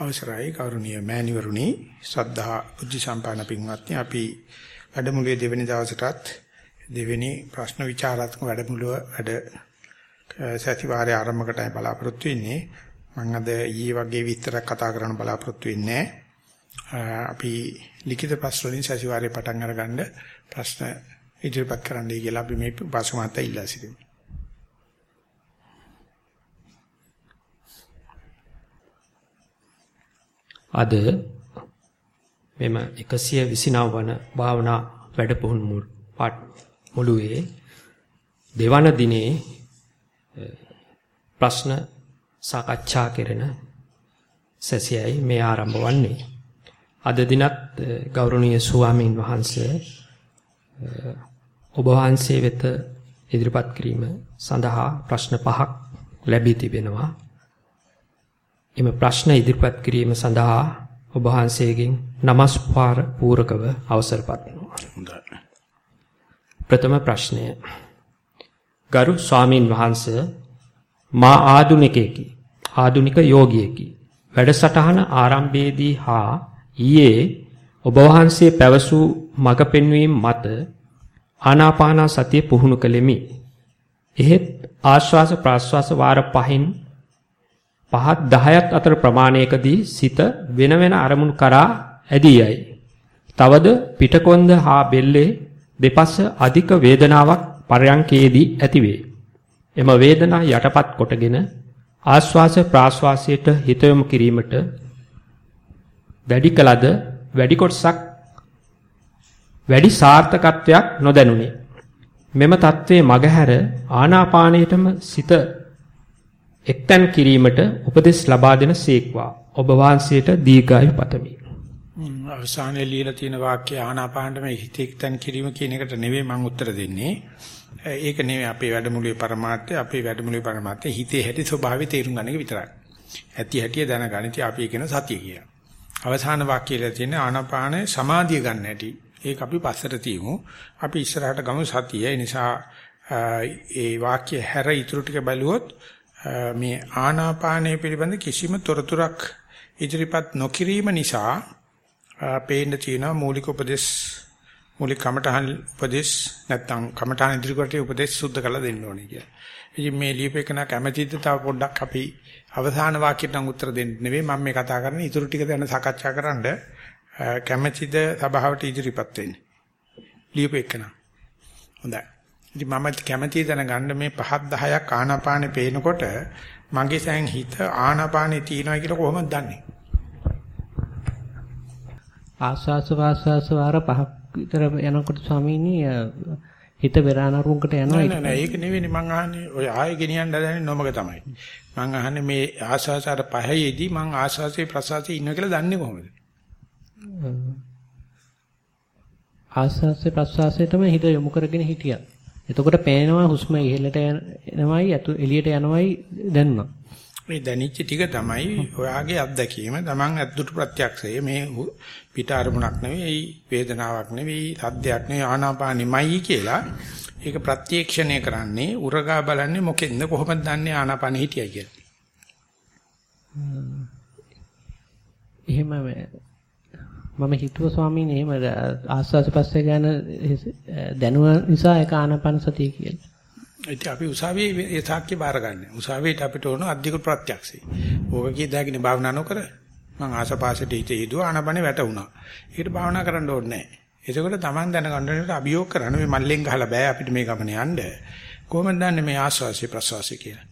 අවසරයි කරුණීය මෑණිවරුනි. ශ්‍රද්ධා බුද්ධ සම්පන්න පින්වත්නි අපි වැඩමුළුවේ දෙවෙනි දවසටත් දෙවෙනි ප්‍රශ්න විචාරාත්මක වැඩමුළුව වැඩ සතිವಾರයේ ආරම්භකටයි බලාපොරොත්තු වෙන්නේ. මම අද ඊයේ වගේ විස්තරයක් කතා කරන්න බලාපොරොත්තු වෙන්නේ අපි ලිඛිත ප්‍රශ්න වලින් සතිವಾರයේ පටන් අරගන්න ප්‍රශ්න ඉදිරිපත් කරන්නයි කියලා අපි මේ පසුමාත ඉල්ලා සිටිමු. අද මෙම 129 වන භාවනා වැඩපොහුණු මුළුවේ දෙවන දිනේ ප්‍රශ්න සාකච්ඡා කෙරෙන සැසියයි මේ ආරම්භ වන්නේ. අද දිනත් ගෞරවනීය ස්වාමීන් වහන්සේ ඔබ වහන්සේ වෙත ඉදිරිපත් කිරීම සඳහා ප්‍රශ්න පහක් ලැබී තිබෙනවා. එම ප්‍රශ්න ඉදිරිපත් කිරීම සඳහා ඔබ වහන්සේගෙන් নমස්කාර පූරකව අවසරපත් වෙනවා. ප්‍රථම ප්‍රශ්නය. ගරු ස්වාමින් වහන්සේ මා ආදුනිකයෙකි. ආදුනික යෝගියෙකි. වැඩසටහන ආරම්භයේදී හා ඊයේ ඔබ වහන්සේ පැවසූ මඟ පෙන්වීම මත ආනාපාන සතිය පුහුණු කළෙමි. එහෙත් ආශ්වාස ප්‍රාශ්වාස වාර පහෙන් පහත් 10ක් අතර ප්‍රමාණයකදී සිත වෙන වෙන අරමුණු කරා ඇදී යයි. තවද පිටකොන්ද හා බෙල්ලේ දෙපස අධික වේදනාවක් පරයන්කේදී ඇතිවේ. එම වේදනා යටපත් කොටගෙන ආශ්වාස ප්‍රාශ්වාසයට හිත යොමු කිරීමට වැඩි කලද වැඩි කොටසක් වැඩි සාර්ථකත්වයක් නොදැනුනි. මෙම தત્ත්වයේ මගහැර ආනාපානයටම සිත එක්තන් කිරීමට උපදෙස් ලබා දෙන සීක්වා ඔබ වහන්සේට දීර්ඝායු පතමි. අවසානයේ ලියලා තියෙන වාක්‍ය ආනාපානට මේ හිත එක්තන් කිරීම කියන එකට මම උත්තර දෙන්නේ. ඒක නෙමෙයි අපේ වැඩමුළුවේ પરමාර්ථය අපේ වැඩමුළුවේ પરමාර්ථය හිතේ හැටි ස්වභාවය තේරුම් ගන්න එක විතරයි. ඇති හැටි දැනගන්න ඉතින් අපි කියන සතිය කියලා. අවසාන වාක්‍යයල තියෙන ආනාපාන සමාධිය ගන්න හැටි. ඒක අපි පස්සට තියමු. අපි ඉස්සරහට ගමු සතිය. ඒ නිසා ඒ වාක්‍ය හැර ඉතුරු ටික බලුවොත් මේ ආනාපානය පිළිබඳ කිසිම තොරතුරක් ඉදිරිපත් නොකිරීම නිසා පේන්න තියෙන මූලික උපදේශ මූලික කමඨහන් උපදේශ නැත්නම් කමඨහන් ඉදිරිපත් උපදේශ සුද්ධ කරලා දෙන්න ඕනේ කියලා. ඉතින් මේ ලියපෙකන කැමැතිද තව පොඩ්ඩක් අපි අවසාන වාක්‍යයට නම් උත්තර දෙන්න නෙවෙයි මම මේ කතා කරන්නේ ඊටු ටික දැන සාකච්ඡා කරන්න කැමැතිද සභාවට ඉදිරිපත් වෙන්න. ලියපෙකන. හොඳයි. ඉතින් මම කැමැති දැනගන්න මේ 5 10ක් ආනාපානේ පේනකොට මගේ සෑන් හිත ආනාපානේ තියෙනවා කියලා කොහොමද දන්නේ? ආස්වාස වාස්වාස වාර පහක් විතර යනකොට ස්වාමීනි හිත වෙරානරුන්කට යනවා නෑ නෑ ඒක නෙවෙයි මං අහන්නේ ඔය ආයෙ ගෙනියන්න හදන්නේ නොමග තමයි. මං අහන්නේ මේ ආස්වාසාර පහේදී මං ආස්වාසේ ප්‍රසවාසයේ ඉන්න කියලා දන්නේ කොහොමද? ආස්වාසේ ප්‍රසවාසයටම හිත යොමු කරගෙන හිටියා. එතකොට පේනවා හුස්ම ඉහළට යනවයි අතු එළියට යනවයි දැනුණා. මේ දැනිච්ච ටික තමයි ඔයාගේ අත්දැකීම. Taman අද්දුට ප්‍රත්‍යක්ෂය මේ පිට අරමුණක් නෙවෙයි, වේදනාවක් නෙවෙයි, සද්දයක් නෙවෙයි ආනාපානෙමයි කියලා. ඒක ප්‍රත්‍යක්ෂණය කරන්නේ උරගා බලන්නේ මොකෙන්ද කොහොමද දන්නේ ආනාපානෙ හිටියයි කියලා. එහෙම මම හිතුව ස්වාමීන් එහෙම ආස්වාස පස්සේ ගැන දැනුව නිසා ඒක ආනාපාන සතිය කියලා. ඉතින් අපි උසාවියේ ඒ තාක්කේ බාරගන්නේ. උසාවියට අපිට ඕන අධික ප්‍රත්‍යක්ෂය. ඕක කියදාගෙන භාවනා නොකර මං ආසපාසට හිත යදුවා ආනාපානේ වැටුණා. ඒකට භාවනා කරන්න ඕනේ නැහැ. එතකොට Taman දැනගන්න අභියෝග කරන්න මේ මල්ලෙන් ගහලා බෑ අපිට මේ ගමනේ යන්න. කොහොමද දන්නේ මේ ආස්වාසිය ප්‍රසවාසිය කියලා?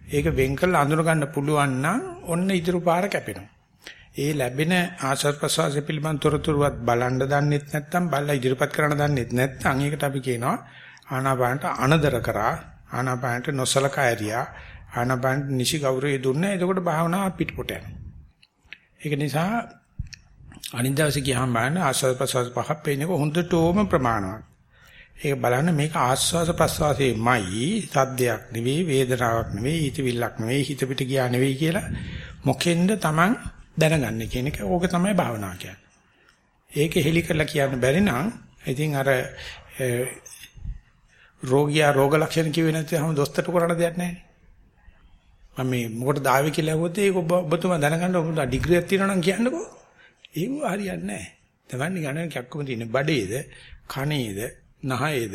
ඒක වෙන් කරලා අඳුර ගන්න පුළුවන් නම් ඔන්න ඉදිරි පාර කැපෙනවා. ඒ ලැබෙන ආශ්වාස ප්‍රශ්වාස පිළිබඳ තොරතුරුවත් බලන්න දන්නෙත් නැත්නම් බලලා ඉදිරිපත් කරන්න දන්නෙත් නැත්නම් ඒකට අපි කියනවා ආනාපානට අනදර කරා ආනාපානට නොසලකා ඇරියා ආනාපානට නිසි ගෞරවය දුන්නා. එතකොට භාවනාව පිටපොට යනවා. ඒක නිසා අනිත් දවසේ ගියාම බලන්න ආශ්වාස ප්‍රශ්වාස පහක් පේනක හොඳටම ප්‍රමාණවත්. ඒක බලන්න මේක ආශ්වාස ප්‍රශ්වාසයේමයි සද්දයක් නෙවෙයි වේදනාවක් නෙවෙයි හිතවිල්ලක් නෙවෙයි හිත පිට ගියා නෙවෙයි කියලා මොකෙන්ද Taman දැනගන්න කියන එක ඕක තමයි භාවනාව කියන්නේ. ඒක හෙලි කරලා කියන්න බැරි නම් ඉතින් අර රෝගියා රෝග ලක්ෂණ කිව්වේ නැත්නම් දොස්තරට කරන්න දෙයක් නැහැ. මම මේ මොකටද ආවේ කියලා ඇහුවොත් ඒක ඔබ ඔබතුමා දැනගන්න ඔබ ඩිග්‍රියක් තියෙනවා නම් කියන්නකෝ. ඒව හරියන්නේ නැහැ. තමන්නේ ගණන් කැක්කම තියෙන බඩේද, කනේද, නහයේද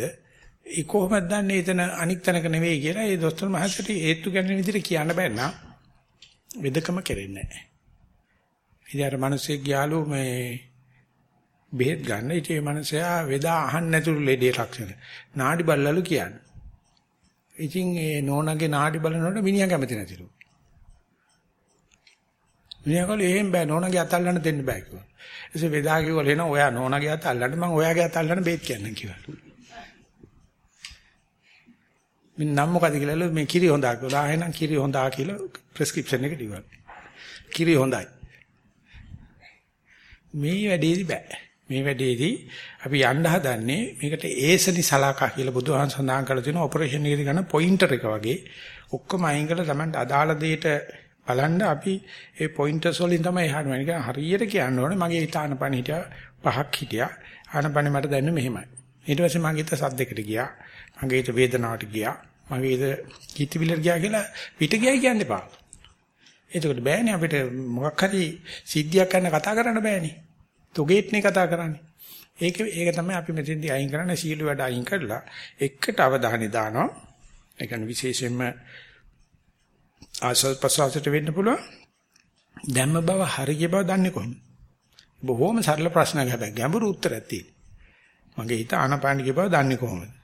ඒ කොහොමද දන්නේ එතන අනික් තැනක නෙවෙයි කියලා ඒ දොස්තර මහත්තයට ඒත්තු ගන්න විදිහට කියන්න බෑ නා. වෙදකම කෙරෙන්නේ නැහැ. ඉතින් අර මිනිස්සෙක් ගියාලු මේ බෙහෙත් ගන්න. ඉතින් මේ මිනිසයා වෙදා අහන්න නැතුළු ලෙඩේ ලක්ෂණ. නාඩි බල්ලලු කියන්නේ. ඉතින් ඒ නෝනාගේ නාඩි බලනකොට මිනිහා කැමති නැතිලු. මිනිහා කල එහෙම බෑ නෝනාගේ අත අල්ලන්න දෙන්න බෑ කිව්වා. එසේ වෙදා කිව්වල එන ඔයා නෝනාගේ අත අල්ලන්න මම ඔයාගේ අත අල්ලන්න බේත් කියන්නම් කිව්වා. මින් නම් මොකද කියලා මේ කිරි හොඳා කියලා. එහෙනම් කිරි හොඳා කියලා ප්‍රෙස්ක්‍රිප්ෂන් එක දීවා. කිරි හොඳයි. මේ වැඩේදි බෑ. මේ වැඩේදී අපි යන්න හදන්නේ මේකට ඒසනි සලාකා කියලා බුදුහාම සඳහන් කරලා තියෙන ඔපරේෂන් එකේදී ගන්න පොයින්ටර් එක වගේ ඔක්කොම අයින් කරලා තමයි අදාළ දෙයට බලන්න අපි ඒ පොයින්ටර්ස් වලින් තමයි එහාට යන්නේ. හරියට කියන්න ඕනේ මගේ හිත ආනපන හිටියා පහක් හිටියා. ආනපන මට දැනෙන්නේ මෙහෙමයි. ඊට පස්සේ මගේ හිත සද්දයකට ගියා. මගේ හිත වේදනාවට ගියා. මගේ හිත කිතිවිලට ගියා කියලා පිට ගියයි කියන්න එපා. එතකොට බෑනේ අපිට මොකක් හරි සිද්ධියක් කරන්න කතා කරන්න බෑනේ. තොගේට්නේ කතා කරන්නේ. ඒක ඒක තමයි අපි මෙතෙන්දී අයින් කරන්නේ සීල වැඩ අයින් කරලා එකට අවධානය දානවා. ඒ කියන්නේ විශේෂයෙන්ම ආසල් ප්‍රසවාසයට වෙන්න පුළුවන්. ධම්ම බව හරිය බව දන්නේ කොහොමද? බොහොම සරල ප්‍රශ්නයක් හැබැයි ගැඹුරු උත්තරයක් තියෙනවා. මගේ හිත ආනපානික බව දන්නේ කොහොමද?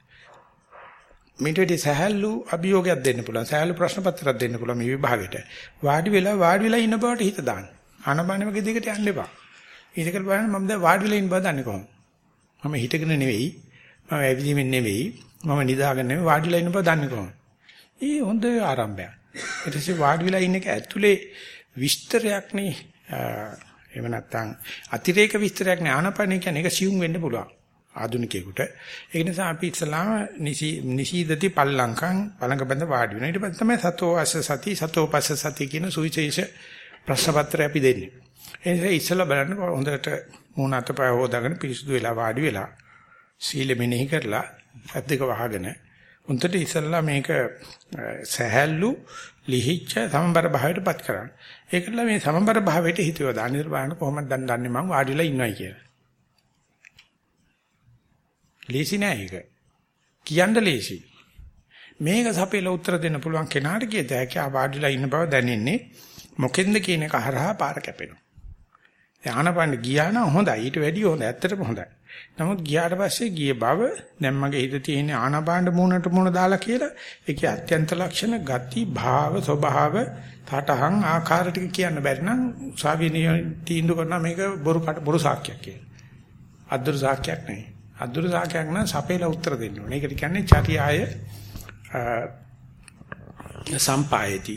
මේට වැඩි සහැල්ලු අභියෝගයක් දෙන්න පුළුවන්. සහැල්ලු ප්‍රශ්න පත්‍රයක් දෙන්න පුළුවන් මේ විභාගෙට. වාඩි වෙලා වාඩි වෙලා ඉන්න බවට හිත දාන්න. ආනපානෙ වගේ දෙයකට යන්න එපා. ඊටකල් බලන්න මම දැන් වාඩි වෙලා ඉන්න බව දන්නේ කොහොමද? මම හිටගෙන නෙවෙයි. මම ඇවිදීමෙන් නෙවෙයි. මම නිදාගෙන නෙවෙයි වාඩි වෙලා ඉන්න බව දන්නේ කොහොමද? ඒ හොඳ ආරම්භයක්. ඊට පස්සේ වාඩි වෙලා ඉන්න එක ඇතුලේ විස්තරයක් නේ. එහෙම නැත්නම් අතිරේක විස්තරයක් නේ ආනපන කියන්නේ ඒක සියුම් වෙන්න පුළුවන්. ආදුනිකයෙකුට. ඒ නිසා අපි ඉස්සලාම නිසීදති පල්ලංකම් පළඟ බඳ වාඩි වෙනවා. ඊට පස්සේ තමයි සතෝ අස්ස සති සතෝ පස්ස සති කියන සුවිශේෂ ප්‍රශ්න පත්‍රය අපි දෙන්නේ. ඒ නිසා ඉස්සලා බලන්න හොඳට මූණ අතපය හොදාගෙන පිරිසුදු වෙලා වාඩි වෙලා සීල මෙනෙහි කරලා ඇද්දක වහගෙන උන්ට ඉස්සල්ලා මේක සහැල්ලු ලිහිච්ච සමබර භාවයටපත් කරන්න. ඒකලා මේ සමබර භාවයට හිතුව දාන්න ඉතල බලන්න කොහොමද දැන් දන්නේ මං වාඩිලා ඉන්නවයි කියලා. ලේසි නෑ ඒක. කියන්න ලේසි. මේක සපේලා උත්තර දෙන්න පුළුවන් කෙනාට කියත හැකි ආ වාඩිලා ඉන්න බව දැනෙන්නේ මොකෙන්ද කියන එක හරහා පාර කැපෙනවා. ආනපන ගියා නම් හොඳයි. ඊට වැඩිය හොඳයි. ඇත්තටම හොඳයි. නමුත් ගියාට පස්සේ ගිය බව දැන් මගේ හිතේ තියෙන ආනපාන මූණට මූණ දාලා කියලා ඒකේ අත්‍යන්ත ලක්ෂණ ගති භාව ස්වභාව තටහන් ආකාර ටික කියන්න බැරි නම් ශාවිනිය තීන්දුව කරනවා මේක බොරු බොරු සාක්කයක් කියලා. අද්දුරු සාක්කයක් නෙවෙයි. අද්දුරු සාක්කයක් නම් සපේලා උත්තර දෙන්න ඕනේ. ඒකට කියන්නේ චර්යාය සම්පායති.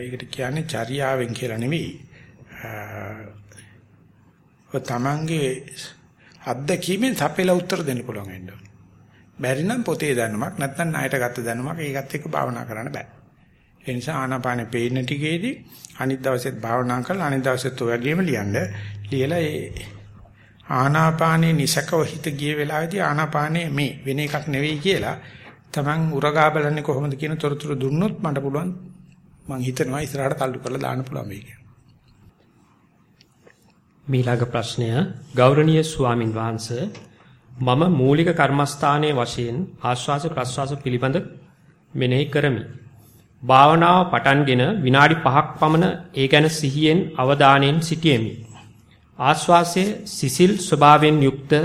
ඒකට කියන්නේ චර්යාවෙන් කියලා නෙවෙයි. ඔය තමන්ගේ අත්දැකීමෙන් සපෙලා උත්තර දෙන්න පුළුවන් වෙන්න ඕනේ. බැරි නම් පොතේ දැනුමක් නැත්නම් ණයට ගත්ත දැනුමක් ඒකත් එක්ක භාවනා කරන්න බෑ. ඒ නිසා ආනාපානෙ පේන ටිකේදී අනිත් දවසෙත් භාවනා කරලා අනිත් දවසෙත් ඔය වගේම ලියන්න. ලියලා ඒ ආනාපානේ නිසකව හිත ගිය වෙලාවේදී ආනාපානේ මේ වෙන එකක් නෙවෙයි කියලා තමන් උරගා බලන්නේ කොහොමද කියන තොරතුරු දුන්නොත් මට පුළුවන් මං හිතනවා ඉස්සරහට තල්ලු කරලා දාන්න පුළුවන් වෙයි කියලා. මීළඟ ප්‍රශ්නය ගෞරවනීය ස්වාමින් වහන්සේ මම මූලික කර්මස්ථානයේ වශයෙන් ආශ්වාස ප්‍රශ්වාස පිළිබඳ මෙනෙහි කරමි. භාවනාව පටන්ගෙන විනාඩි 5ක් පමණ ඒ ගැන සිහියෙන් අවධානයෙන් සිටියෙමි. ආශ්වාසයේ සිසිල් ස්වභාවයෙන් යුක්තය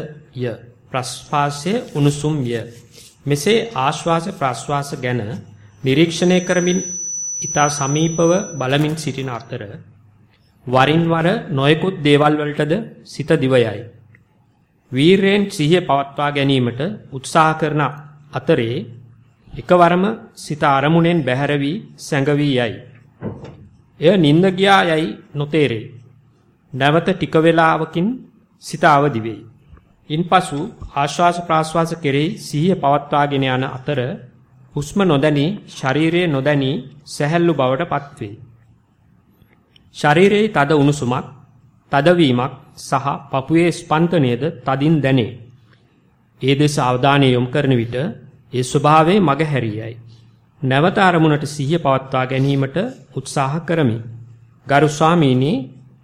ප්‍රශ්වාසයේ උණුසුම්ය. මෙසේ ආශ්වාස ප්‍රශ්වාස ගැන නිරීක්ෂණය කරමින් ඊතා සමීපව බලමින් සිටින අතර වරින් වර නොයෙකුත් දේවල් වලටද සිත දිවයයි. වීරයෙන් සිහිය පවත්වා ගැනීමට උත්සාහ කරන අතරේ එකවරම සිත අරමුණෙන් බැහැර වී සැඟවී යයි. එය නිින්ද ගියා යයි නොතේරේ. නැවත ටික වේලාවකින් සිත අවදි වෙයි. ඉන්පසු ආශ්වාස ප්‍රාශ්වාස කෙරෙහි සිහිය පවත්වාගෙන යන අතර හුස්ම නොදැනී ශරීරයේ නොදැනී සැහැල්ලු බවට පත්වේ. ශරීරයේ තද උණුසුමක්, තදවීමක් සහ පපුවේ ස්පන්දනයද තදින් දැනේ. ඒ දෙස අවධානය යොමු කරන විට ඒ ස්වභාවයේ මග හැරියයි. නැවත අරමුණට සිහිය පවත්වා ගැනීමට උත්සාහ කරමි. ගරු ස්වාමීනි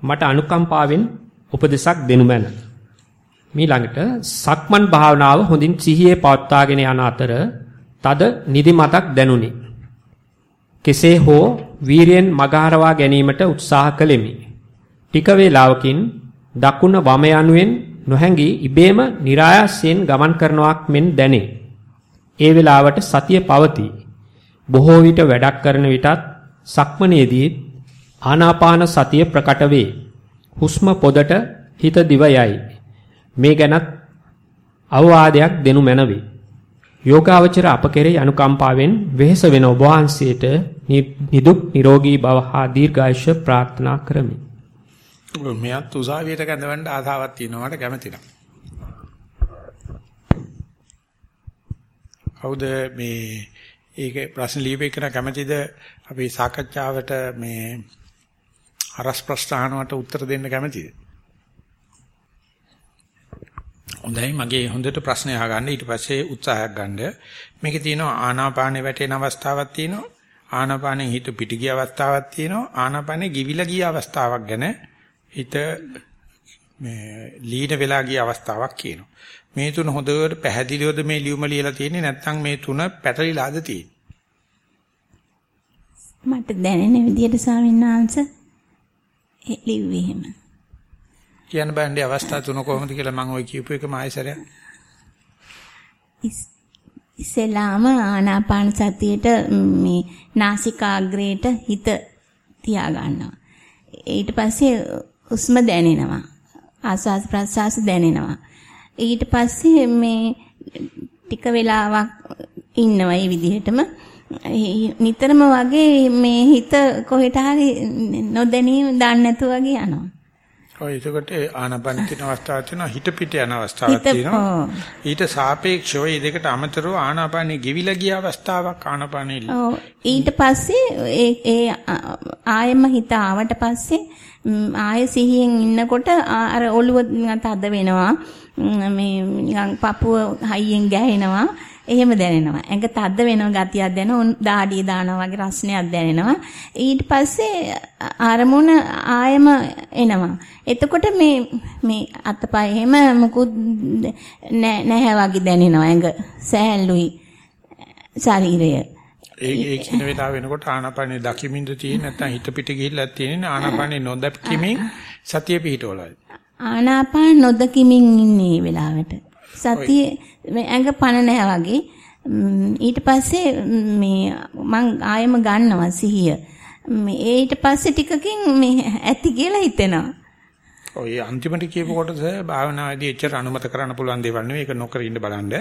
මට අනුකම්පාවෙන් උපදෙසක් දෙනු මැන. මීළඟට සක්මන් භාවනාව හොඳින් සිහියේ පවත්වාගෙන යන අතර තද නිදිමතක් දැනුනි. කෙසේ හෝ වීරියෙන් මගහරවා ගැනීමට උත්සාහ කළෙමි. ටික වේලාවකින් දකුණ වම යනුවෙන් නොහැඟී ඉබේම નિરાයසයෙන් ගමන් කරනවක් මෙන් දැනේ. ඒ වෙලාවට සතිය පවතී. බොහෝ විට වැඩක් කරන විටත් සක්මනේදී ආනාපාන සතිය ප්‍රකට වේ. හුස්ම පොදට හිත දිව යයි. මේ ගැනත් අවවාදයක් දෙනු මැනවේ. යෝගාවචර අප කෙරෙහි අනුකම්පාවෙන් වෙහෙස වෙන ඔබ වහන්සේට නිදුක් නිරෝගී භව හා දීර්ඝායුෂ ප්‍රාර්ථනා කරමි. මෙයත් උසාවියට කැඳවන්න ආසාවක් තියෙනවාට කැමති නැහැ. කවුද මේ ඒකේ ප්‍රශ්න ලියපෙකන කැමතිද අපි සාකච්ඡාවට මේ අරස් ප්‍රශ්නාවට උත්තර දෙන්න කැමතිද? හොඳයි මගේ හොඳට ප්‍රශ්න අහගන්න ඊට පස්සේ උත්සාහයක් ගන්න. මේකේ තියෙනවා ආනාපානෙ වැටෙන අවස්ථාවක් තියෙනවා. ආනාපානෙ හිත පිට ගිය අවස්ථාවක් තියෙනවා. ආනාපානෙ ගිවිලා ගිය අවස්ථාවක් ගැන හිත මේ ලීන වෙලා ගිය අවස්ථාවක් කියනවා. මේ තුන හොඳට පැහැදිලිවද මේ ලියුම ලියලා තියෙන්නේ නැත්නම් මේ තුන පැටලිලාද තියෙන්නේ? මට දැනෙන විදිහට ස්වාමීන් වහන්සේ ලිව්වේ එහෙම. කියන්න බෑනේ අවස්ථා තුන කොහොමද කියලා මම ওই කියපු එකම ආයෙසරයක්. ඉස්සෙල්ලාම ආනාපාන සතියේට මේ නාසිකාග්‍රේට හිත තියා ගන්නවා. ඊට පස්සේ හුස්ම දැනෙනවා. ආස්වාස් ප්‍රස්වාස් දැනෙනවා. ඊට පස්සේ මේ ටික වෙලාවක් ඉන්නවා මේ විදිහටම නිතරම වගේ මේ හිත කොහෙට හරි නොදැනීම දන්නේ නැතුව වගේ යනවා. ඔය එතකොට ආනපන තියෙන අවස්ථාවක් තියෙනවා හිත පිට යන අවස්ථාවක් තියෙනවා. ඊට සාපේක්ෂව මේ දෙකට අමතරව ආනාපානෙ ගෙවිලා ගිය අවස්ථාවක් ආනාපානෙ. ඔව් ඊට පස්සේ ඒ ඒ ආයෙම හිත ආවට පස්සේ ආයෙ සිහියෙන් ඉන්නකොට අර ඔළුව තද වෙනවා. මේ නිකන් පපුව හයියෙන් ගැහෙනවා. එහෙම දැනෙනවා. ඇඟ තද්ද වෙන ගතියක් දැනෙනවා. දාඩිය දානවා වගේ රස්නයක් දැනෙනවා. ඊට පස්සේ අරමුණ ආයම එනවා. එතකොට මේ මේ අතපය එහෙම මුකුත් නැහැ වගේ දැනෙනවා. ඇඟ සෑහළුයි ශරීරය. ඒ ඒ කියන වෙලාව වෙනකොට ආනාපානේ දකිමින්ද තියෙන නැත්නම් හිත පිට ගිහිල්ලා තියෙන ආනාපානේ නොදැක්කීමෙන් සතිය පිහිටවලයි. ආනාපාන නොදකිමින් ඉන්නේ වෙලාවට. සතිය මේ ඇඟ පණ නැහැ වගේ. ඊට පස්සේ මේ මං ආයෙම ගන්නවා සිහිය. මේ ඊට පස්සේ ටිකකින් මේ ඇති කියලා හිතෙනවා. ඔය අන්තිමට කියපු කොටස භාවනාවේදී එච්චර අනුමත කරන්න පුළුවන් දේවල් නෙවෙයි ඒක නොකර ඉන්න බලන්න.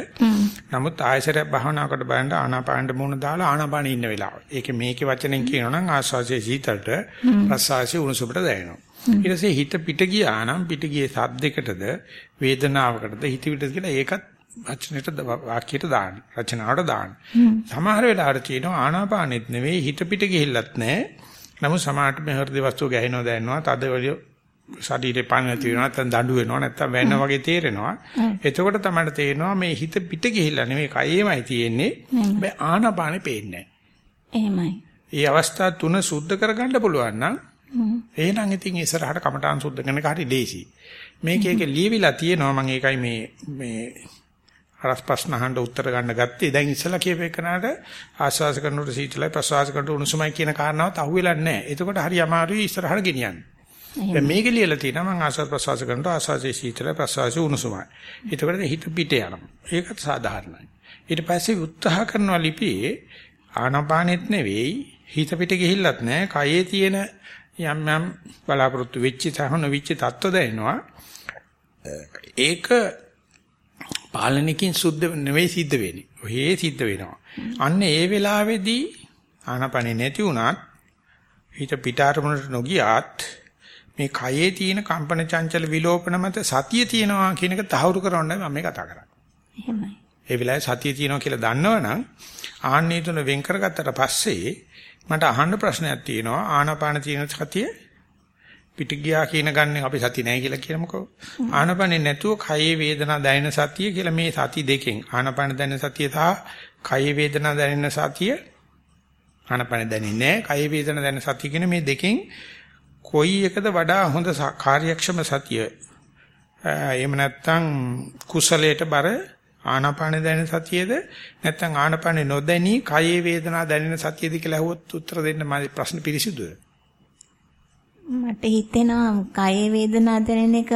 නමුත් ආයසරයක් භාවනාවකට බලන්න ආනාපානෙ මුණ දාලා ආනාපානෙ ඉන්න වෙලාව. ඒකේ මේකේ වචනෙන් කියනවා නම් ආස්වාසිය සීතලට ප්‍රසවාසිය උණුසුමට දැනෙනවා. ඊට පස්සේ හිත පිට ගියා නම් පිට ගියේ සද්දයකටද වේදනාවකටද හිතවිලද කියලා ඒකත් වචනෙට වාක්‍යයට දාන්න රචනාවට දාන්න. සමහර වෙලාවට තියෙනවා ආනාපානෙත් නෙවෙයි හිත පිට ගිහිල්ලත් නැහැ නමුත් සමහරට මේ හෘද වස්තු ගැහෙනවා දැනනවා තද වලිය ශරීරේ පාන නැති වෙනවා නැත්නම් දඬු වෙනවා නැත්නම් වැන්න වගේ තේරෙනවා. එතකොට තමයි තේරෙනවා මේ හිත පිට ගිහිල්ලා නෙවෙයි කයෙමයි තියෙන්නේ. මේ ආනාපානෙ පේන්නේ එහෙමයි. ඒ අවස්ථා තුන සුද්ධ කරගන්න පුළුවන් නම් එහෙනම් ඉතින් ඉස්සරහට කමඨාන් සුද්ධ කරන එක හරි ලේසි. මේක එක ලියවිලා තියෙනවා මම ඒකයි මේ මේ අරස් ප්‍රශ්න අහන්න උත්තර ගන්න ගත්තේ. දැන් ඉස්සලා කියපේ කනට ආස්වාස කරනකොට සීතලයි ප්‍රසවාස කරනකොට උණුසුමයි කියන කාරණාවත් අහුවෙලා නැහැ. එතකොට හරි අමාරුයි ඉස්සරහට ගෙනියන්න. දැන් මේක ලියලා තියෙනවා මම ආස්වාස ප්‍රසවාස කරනකොට ආස්වාසයේ සීතලයි ප්‍රසවාසයේ උණුසුමයි. එතකොට හිත පිට යනවා. ඒකත් සාධාරණයි. ඊට පස්සේ උත්සාහ කරනවා ලිපියේ ආනපානෙත් නෙවෙයි හිත පිට ගිහිල්ලත් නැහැ. කයේ තියෙන යම් යම් බලාපොරොත්තු වෙච්ච සහන වෙච්ච තත්ත්ව දැනෙනවා. ඒක පාලනකින් සුද්ධ නෙවෙයි සිද්ධ වෙන්නේ. ඔහේ සිද්ධ වෙනවා. අන්න ඒ වෙලාවේදී ආනපනෙ නැති වුණත් හිත පිටාරමුණට නොගියාත් මේ කයේ තියෙන කම්පන චංචල විලෝපන මත සතිය තියෙනවා කියන එක තහවුරු කරවන්නයි මම මේ කතා කරන්නේ. එහෙමයි. ඒ වෙලාවේ සතිය තියෙනවා කියලා දන්නවනම් ආන්නේ තුන වෙන් කරගත්තට පස්සේ මට අහන්න ප්‍රශ්නයක් තියෙනවා ආනාපාන තියෙන සතිය පිට ගියා කියන ගන්නේ අපි සතිය නැහැ කියලා කියමුකෝ ආනාපානේ නැතුව කයේ වේදනා දැනෙන සතිය කියලා මේ සති දෙකෙන් ආනාපාන දැනෙන සතිය සහ කයේ වේදනා දැනෙන සතිය ආනපන දැනෙන්නේ නැහැ. කය වේදනා දැනෙන සතිය කියන මේ දෙකෙන් කොයි එකද වඩා හොඳ කාර්යක්ෂම සතිය? එහෙම නැත්නම් කුසලයට බර ආනාපාන දැනෙන සතියේද නැත්නම් ආනාපාන නොදැනී කයේ වේදනා දැනෙන සතියේද කියලා අහුවොත් උත්තර දෙන්න මගේ ප්‍රශ්න පිළිසිදුද? මට හිතෙනවා කයේ වේදනා දැනෙන එක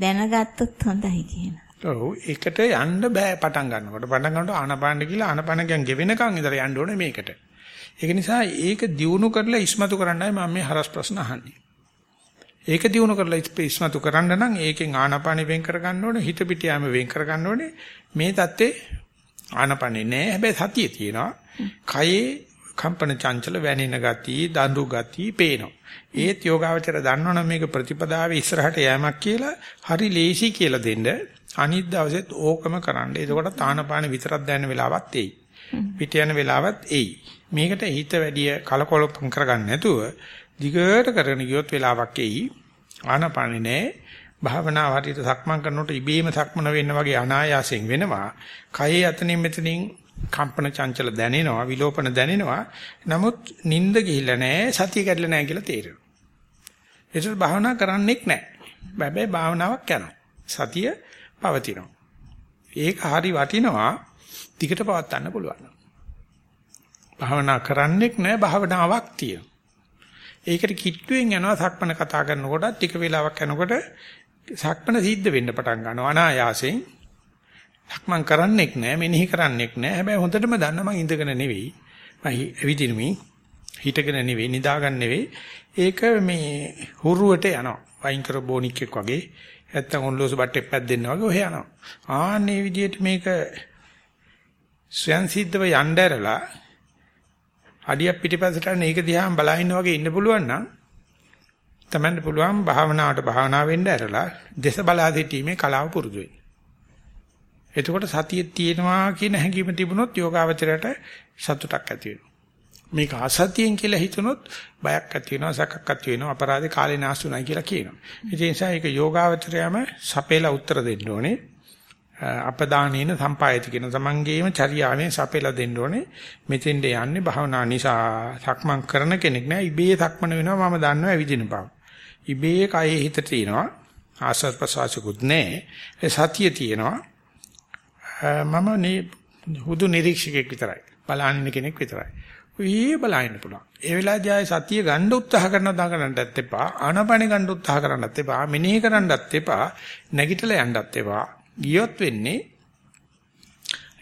දැනගත්තොත් හොඳයි කියලා. ඔව් ඒකට යන්න බෑ පටන් ගන්නකොට. පටන් ගන්නකොට ආනාපාන කියලා ආනාපාන ගියන් ගෙවෙනකන් ඉඳලා යන්න ඕනේ මේකට. ඒක නිසා ඒක දියුණු කරලා ඉස්මතු කරන්නයි මම මේ හරස් ප්‍රශ්න අහන්නේ. ඒක දිනු කරලා ඉස්මතු කරන්න නම් ඒකෙන් ආනාපානෙ වෙන් කර ගන්න ඕනේ හිත පිට යාම වෙන් කර ගන්න ඕනේ මේ தත්ත්වේ ආනාපානෙ නෑ හැබැයි සතිය තියෙනවා කයේ කම්පන චංචල වැනෙන ගති දඬු ගති පේනවා ඒත් යෝගාවචර දන්නවනම් මේක ප්‍රතිපදාවේ ඉස්සරහට යෑමක් කියලා හරි ලේසි කියලා දෙන්න අනිත් දවසෙත් ඕකම කරන්න එතකොට තානපාන විතරක් දැනන වෙලාවත් එයි පිට යන වෙලාවත් එයි මේකට හිත වැඩි කලකොලපම් කරගන්න නැතුව දිගට කරගෙන ගියොත් වෙලාවක් එයි. ආනපනෙ නෑ. භාවනාව හරියට සක්මන් කරනකොට ඉබේම සක්මන වෙන්න වගේ අනායාසයෙන් වෙනවා. කයේ අතනින් මෙතනින් කම්පන චංචල දැනෙනවා, විලෝපන දැනෙනවා. නමුත් නිින්ද ගිහිල්ලා නෑ, සතිය කැඩලා නෑ කියලා තේරෙනවා. ඒකට භාවනා කරන්නෙක් නෑ. හැබැයි භාවනාවක් යනවා. සතිය පවතිනවා. ඒක හරි වටිනවා. ටිකට පවත් ගන්න පුළුවන්. භාවනා කරන්නෙක් නෑ, භාවනාවක් තියෙනවා. ඒකට කිට්ටුවෙන් යනවා සක්මන කතා කරනකොට ටික වෙලාවක් යනකොට සක්මන සිද්ධ වෙන්න පටන් ගන්නවා අනායාසයෙන්. සක්මන් කරන්නෙක් නෑ මෙනෙහි කරන්නෙක් නෑ. හැබැයි හොඳටම දන්නා මං ඉඳගෙන නෙවෙයි. මම ඇවිදිනුමි. හිටගෙන නෙවෙයි නිදාගන්න නෙවෙයි. ඒක මේ හුරුවට යනවා. වයින් කර බොනික් එක් වගේ. නැත්තම් ඔන්ලෝසු බට්ටේ පැද්දෙන්න වගේ ඔහෙ යනවා. ආන්නේ විදිහට මේක ස්වයන් සිද්ධව යnderලා අඩියක් පිටිපස්සට යන ඒක දිහා බලාගෙන වගේ ඉන්න පුළුවන් නම් තමන්න පුළුවන් භාවනාවට භාවනා වෙන්න ඇරලා දේශ බලා සිටීමේ කලාව පුරුදු වෙන්න. එතකොට සතිය තියෙනවා කියන හැඟීම තිබුණොත් යෝගාවචරයට සතුටක් ඇති වෙනවා. මේක අසතියෙන් කියලා හිතනොත් බයක් ඇති වෙනවා, සැකක් ඇති වෙනවා, අපරාධේ කාලේ නාස්තුණයි කියලා කියනවා. ඒ නිසා ඒක යෝගාවචරයම සපේලා උත්තර දෙන්න ඕනේ. අපදානේන සම්පායති කියන තමන්ගේම චර්යාවෙන් සපෙලා දෙන්න ඕනේ. මෙතෙන්ට යන්නේ භවනා නිසා සක්මන් කරන කෙනෙක් නෑ. ඉබේ සක්මන වෙනවා මම දන්නවා ඇවිදින බව. ඉබේ කයේ හිත තියෙනවා. ආසස් ප්‍රසවාසකුත් නෑ. ඒ සතිය තියෙනවා. මම නේ හුදු නිරීක්ෂකෙක් විතරයි. බලන්න කෙනෙක් විතරයි. ඔය බලන්න පුළුවන්. ඒ වෙලාවදී ආයේ සතිය ගන්න උත්සාහ කරනවා දාගන්නත් එපා. ආනපනෙ ගන්න උත්සාහ කරන්නත් එපා. මෙනෙහි කරන්නත් එපා. නැගිටලා යන්නත් එපා. ගියොත් වෙන්නේ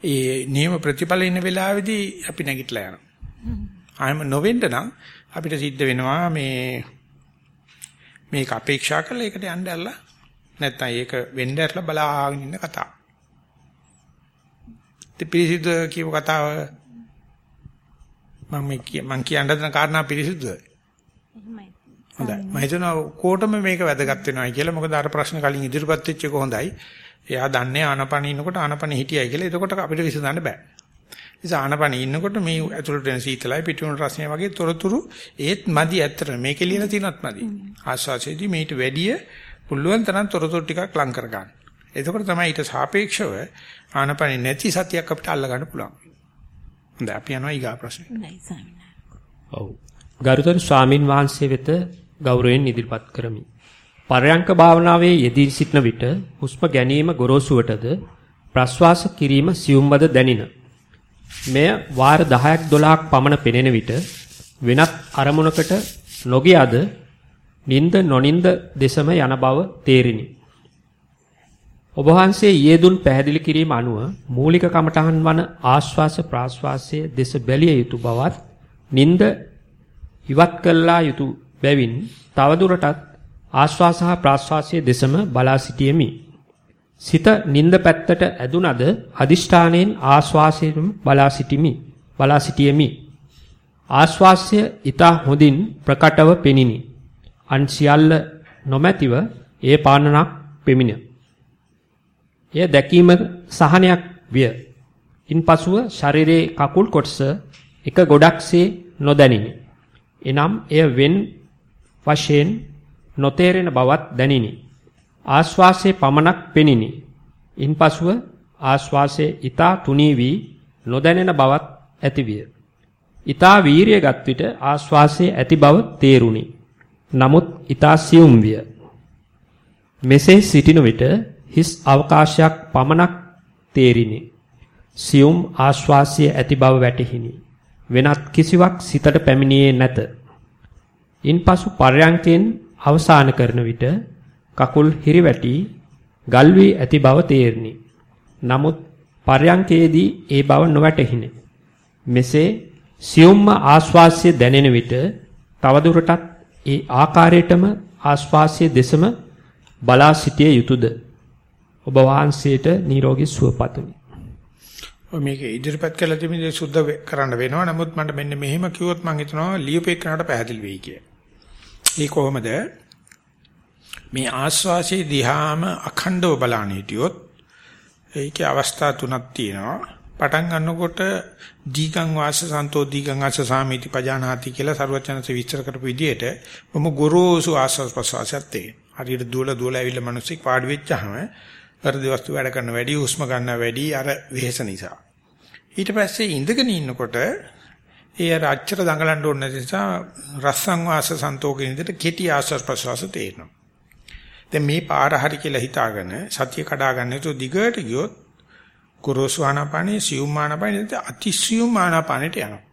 ඒ නියම ප්‍රතිඵල ඉන්න වෙලාවේදී අපි නැගිටලා යනවා. ආයම නොවෙන්න නම් අපිට සිද්ධ වෙනවා මේ මේක අපේක්ෂා කරලා ඒකට යන්න ඇරලා නැත්නම් ඒක වෙන්න ඇරලා බලාගෙන ඉන්න කතාව. පිරිසිදු කියව කතාව මම මම කියන්න හදන කාරණා පිරිසිදුද? එහෙමයි. හොඳයි. මම හිතනවා කොටම මේක වැදගත් වෙනවා කියලා. මොකද අර ප්‍රශ්න කලින් ඉදිරිපත් වෙච්ච එක හොඳයි. එයා දන්නේ ආනපන ඉන්නකොට ආනපන හිටියයි කියලා. එතකොට අපිට විසඳන්න බෑ. නිසා ආනපන ඉන්නකොට මේ ඇතුළට එන සීතලයි පිටුන රසය වගේ තොරතුරු ඒත් මදි ඇත්තට මේකේ ලියලා තියෙනත් මදි. ආස්වාසයේදී මේට වැඩිය පුළුවන් තරම් තොරතුරු ටිකක් ලං කර ගන්න. එතකොට තමයි ඊට සාපේක්ෂව ආනපනෙ නැති සතියක් අපිට අල්ල ගන්න පුළුවන්. හොඳයි අපි යනවා ඊගා ප්‍රශ්නෙට. නයි ස්වාමීන් වහන්සේ. ඔව්. ගරුතර ස්වාමින් වහන්සේ වෙත ගෞරවයෙන් ඉදිරිපත් කරමි. පරයන්ක භාවනාවේ යෙදී සිටන විට හුස්ම ගැනීම ගොරෝසුවටද ප්‍රශ්වාස කිරීම සියුම්වද දැනින. මෙය වාර 10ක් 12ක් පමණ පෙනෙන විට වෙනත් අරමුණකට නොගියද නිින්ද නොනිින්ද දෙසම යන බව තේරිණි. ඔබ වහන්සේ ඊයේ දුන් පැහැදිලි කිරීම අනුව මූලික කමඨහන් වන ආශ්වාස ප්‍රාශ්වාසයේ දෙස බැලිය යුතු බවත් නිନ୍ଦ ඉවත් කළා යුතු බැවින් තවදුරටත් ආශ්වාස හා ප්‍රාශ්වාසයේ දෙසම බලා සිටියෙමි. සිත නිନ୍ଦ පැත්තට ඇදුනද අදිෂ්ඨාණයෙන් ආශ්වාසයෙන් බලා සිටිමි. බලා සිටියෙමි. ආශ්වාසය ඊට හොඳින් ප්‍රකටව පෙනිනි. අන් සියල්ල නොමැතිව ඒ පානනක් පෙමිනේ. එය දැකීම සහනයක් විය. ඉන්පසුව ශරීරයේ කකුල් කොටස එක ගොඩක්සේ නොදැනිනි. එනම් එය වෙන් වශයෙන් නොතේරෙන බවත් දැනිනි. ආශ්වාසයේ පමණක් පෙනිනි. ඉන්පසුව ආශ්වාසයේ ඊතා තුනී වී නොදැනෙන බවත් ඇතිවිය. ඊතා වීරියගත් විට ආශ්වාසයේ ඇති බව තේරුණි. නමුත් ඊතා සියුම් විය. මෙසේ සිටින විට හිස් අවකාශයක් පමණක් තේරිනි. සියුම් ආශ්වාසයේ ඇති බව වැටහිනි. වෙනත් කිසිවක් සිතට පැමිණියේ නැත. ඉන්පසු පර්යංකෙන් අවසාන කරන විට කකුල් හිරිවැටි ගල් වී ඇති බව තේරිනි. නමුත් පර්යංකයේදී ඒ බව නොවැටහිනි. මෙසේ සියුම්ම ආශ්වාසය දැනෙන විට තවදුරටත් ඒ ආකාරයටම ආශ්වාසයේ දෙසම බලා සිටිය යුතුයද? ඔබ වහන්සේට නිරෝගී සුව පතමි. ඔය මේක ඉදිරිපත් කළ දෙමින් සුද්ධ කරන්න වෙනවා. නමුත් මට මෙන්න මෙහෙම කිව්වොත් මම හිතනවා ලියුපේකනට පැහැදිලි වෙයි කිය. ඒ කොහොමද? මේ ආස්වාසේ දිහාම අඛණ්ඩව බලන්න හිටියොත් ඒකේ අවස්ථා තුනක් තියෙනවා. පටන් ගන්නකොට දීගං වාස සන්තෝ දීගං ආස සාමීති පජානාති කියලා සරුවචනසේ විස්තර කරපු විදිහට මොම ගොරෝසු ආස්වාස් ප්‍රසවාසයත් තියෙනවා. හරියට දුවල දුවල ඇවිල්ලා මිනිස්සෙක් පාඩු වෙච්චාම වර්ධි වස්තු වැඩ කරන වැඩි හුස්ම ගන්න වැඩි අර වෙහෙස නිසා. ඊට පස්සේ ඉඳගෙන ඉන්නකොට ඒ අර අච්චර දඟලන්න ඕන නැති නිසා රස්සං වාස සන්තෝකේ ඉඳලා කෙටි ආස්වාස් ප්‍රසවාස තේරෙනවා. දැන් මේ පාර හරි කියලා හිතාගෙන සතිය කඩා ගන්න තු දිගට ගියොත් කුරෝසු ආනාපානේ සියුම් ආනාපානේ අතිසියුම් ආනාපානෙට යනවා.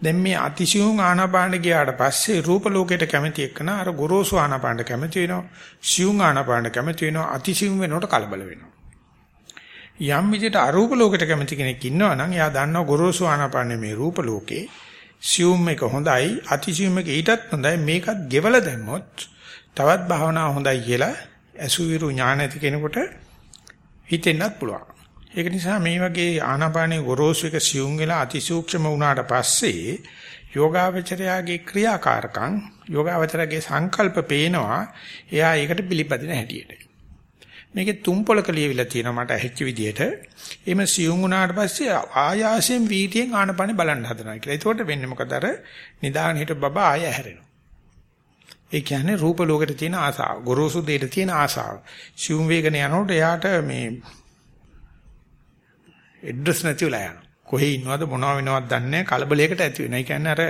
දැන් මේ අතිසියුම් ආනාපාන ගියාට පස්සේ රූප ලෝකයට කැමති එක්කන අර ගොරෝසු ආනාපානට කැමති වෙනවා. සියුම් ආනාපානට කැමති වෙනවා. අතිසියුම් වෙනකොට කලබල වෙනවා. යම් විදිහට අරූප ලෝකයට කැමති කෙනෙක් ඉන්නවා නම් එයා දන්නවා ගොරෝසු ආනාපානේ මේ රූප ලෝකේ සියුම් එක හොඳයි අතිසියුම් එක ඊටත් හොඳයි මේකත් ගෙවල දැම්මොත් තවත් භාවනාව හොඳයි කියලා අසුවිරු ඥාන ඇති කෙනෙකුට හිතෙන්නත් පුළුවන්. ඒක නිසා මේ වගේ ආනාපානේ ගොරෝසු එක සියුම් වෙලා අතිසූක්ෂම වුණාට පස්සේ යෝගාවචරයාගේ ක්‍රියාකාරකම් යෝගාවචරයාගේ සංකල්ප පේනවා එයා ඒකට පිළිපදින හැටියට. මේකේ තුන් පොලක ලියවිලා තියෙනවා මට ඇහිච්ච විදිහට. එimhe සියුම් වුණාට පස්සේ ආයාසයෙන් වීතියෙන් ආනපනේ බලන්න හදනවා කියලා. ඒකට වෙන්නේ මොකද අර නිදාගෙන හිට බබා ආය හැරෙනවා. ඒ කියන්නේ රූප ලෝකෙට තියෙන ආසාව, ගොරෝසු දෙයට තියෙන ආසාව. සියුම් වේගන යනකොට එයාට මේ ඇඩ්‍රස් නැතිවලා යනවා. කොහේ ඉන්නවද මොනව වෙනවද දන්නේ කලබලයකට ඇති වෙනවා. ඒ කියන්නේ අර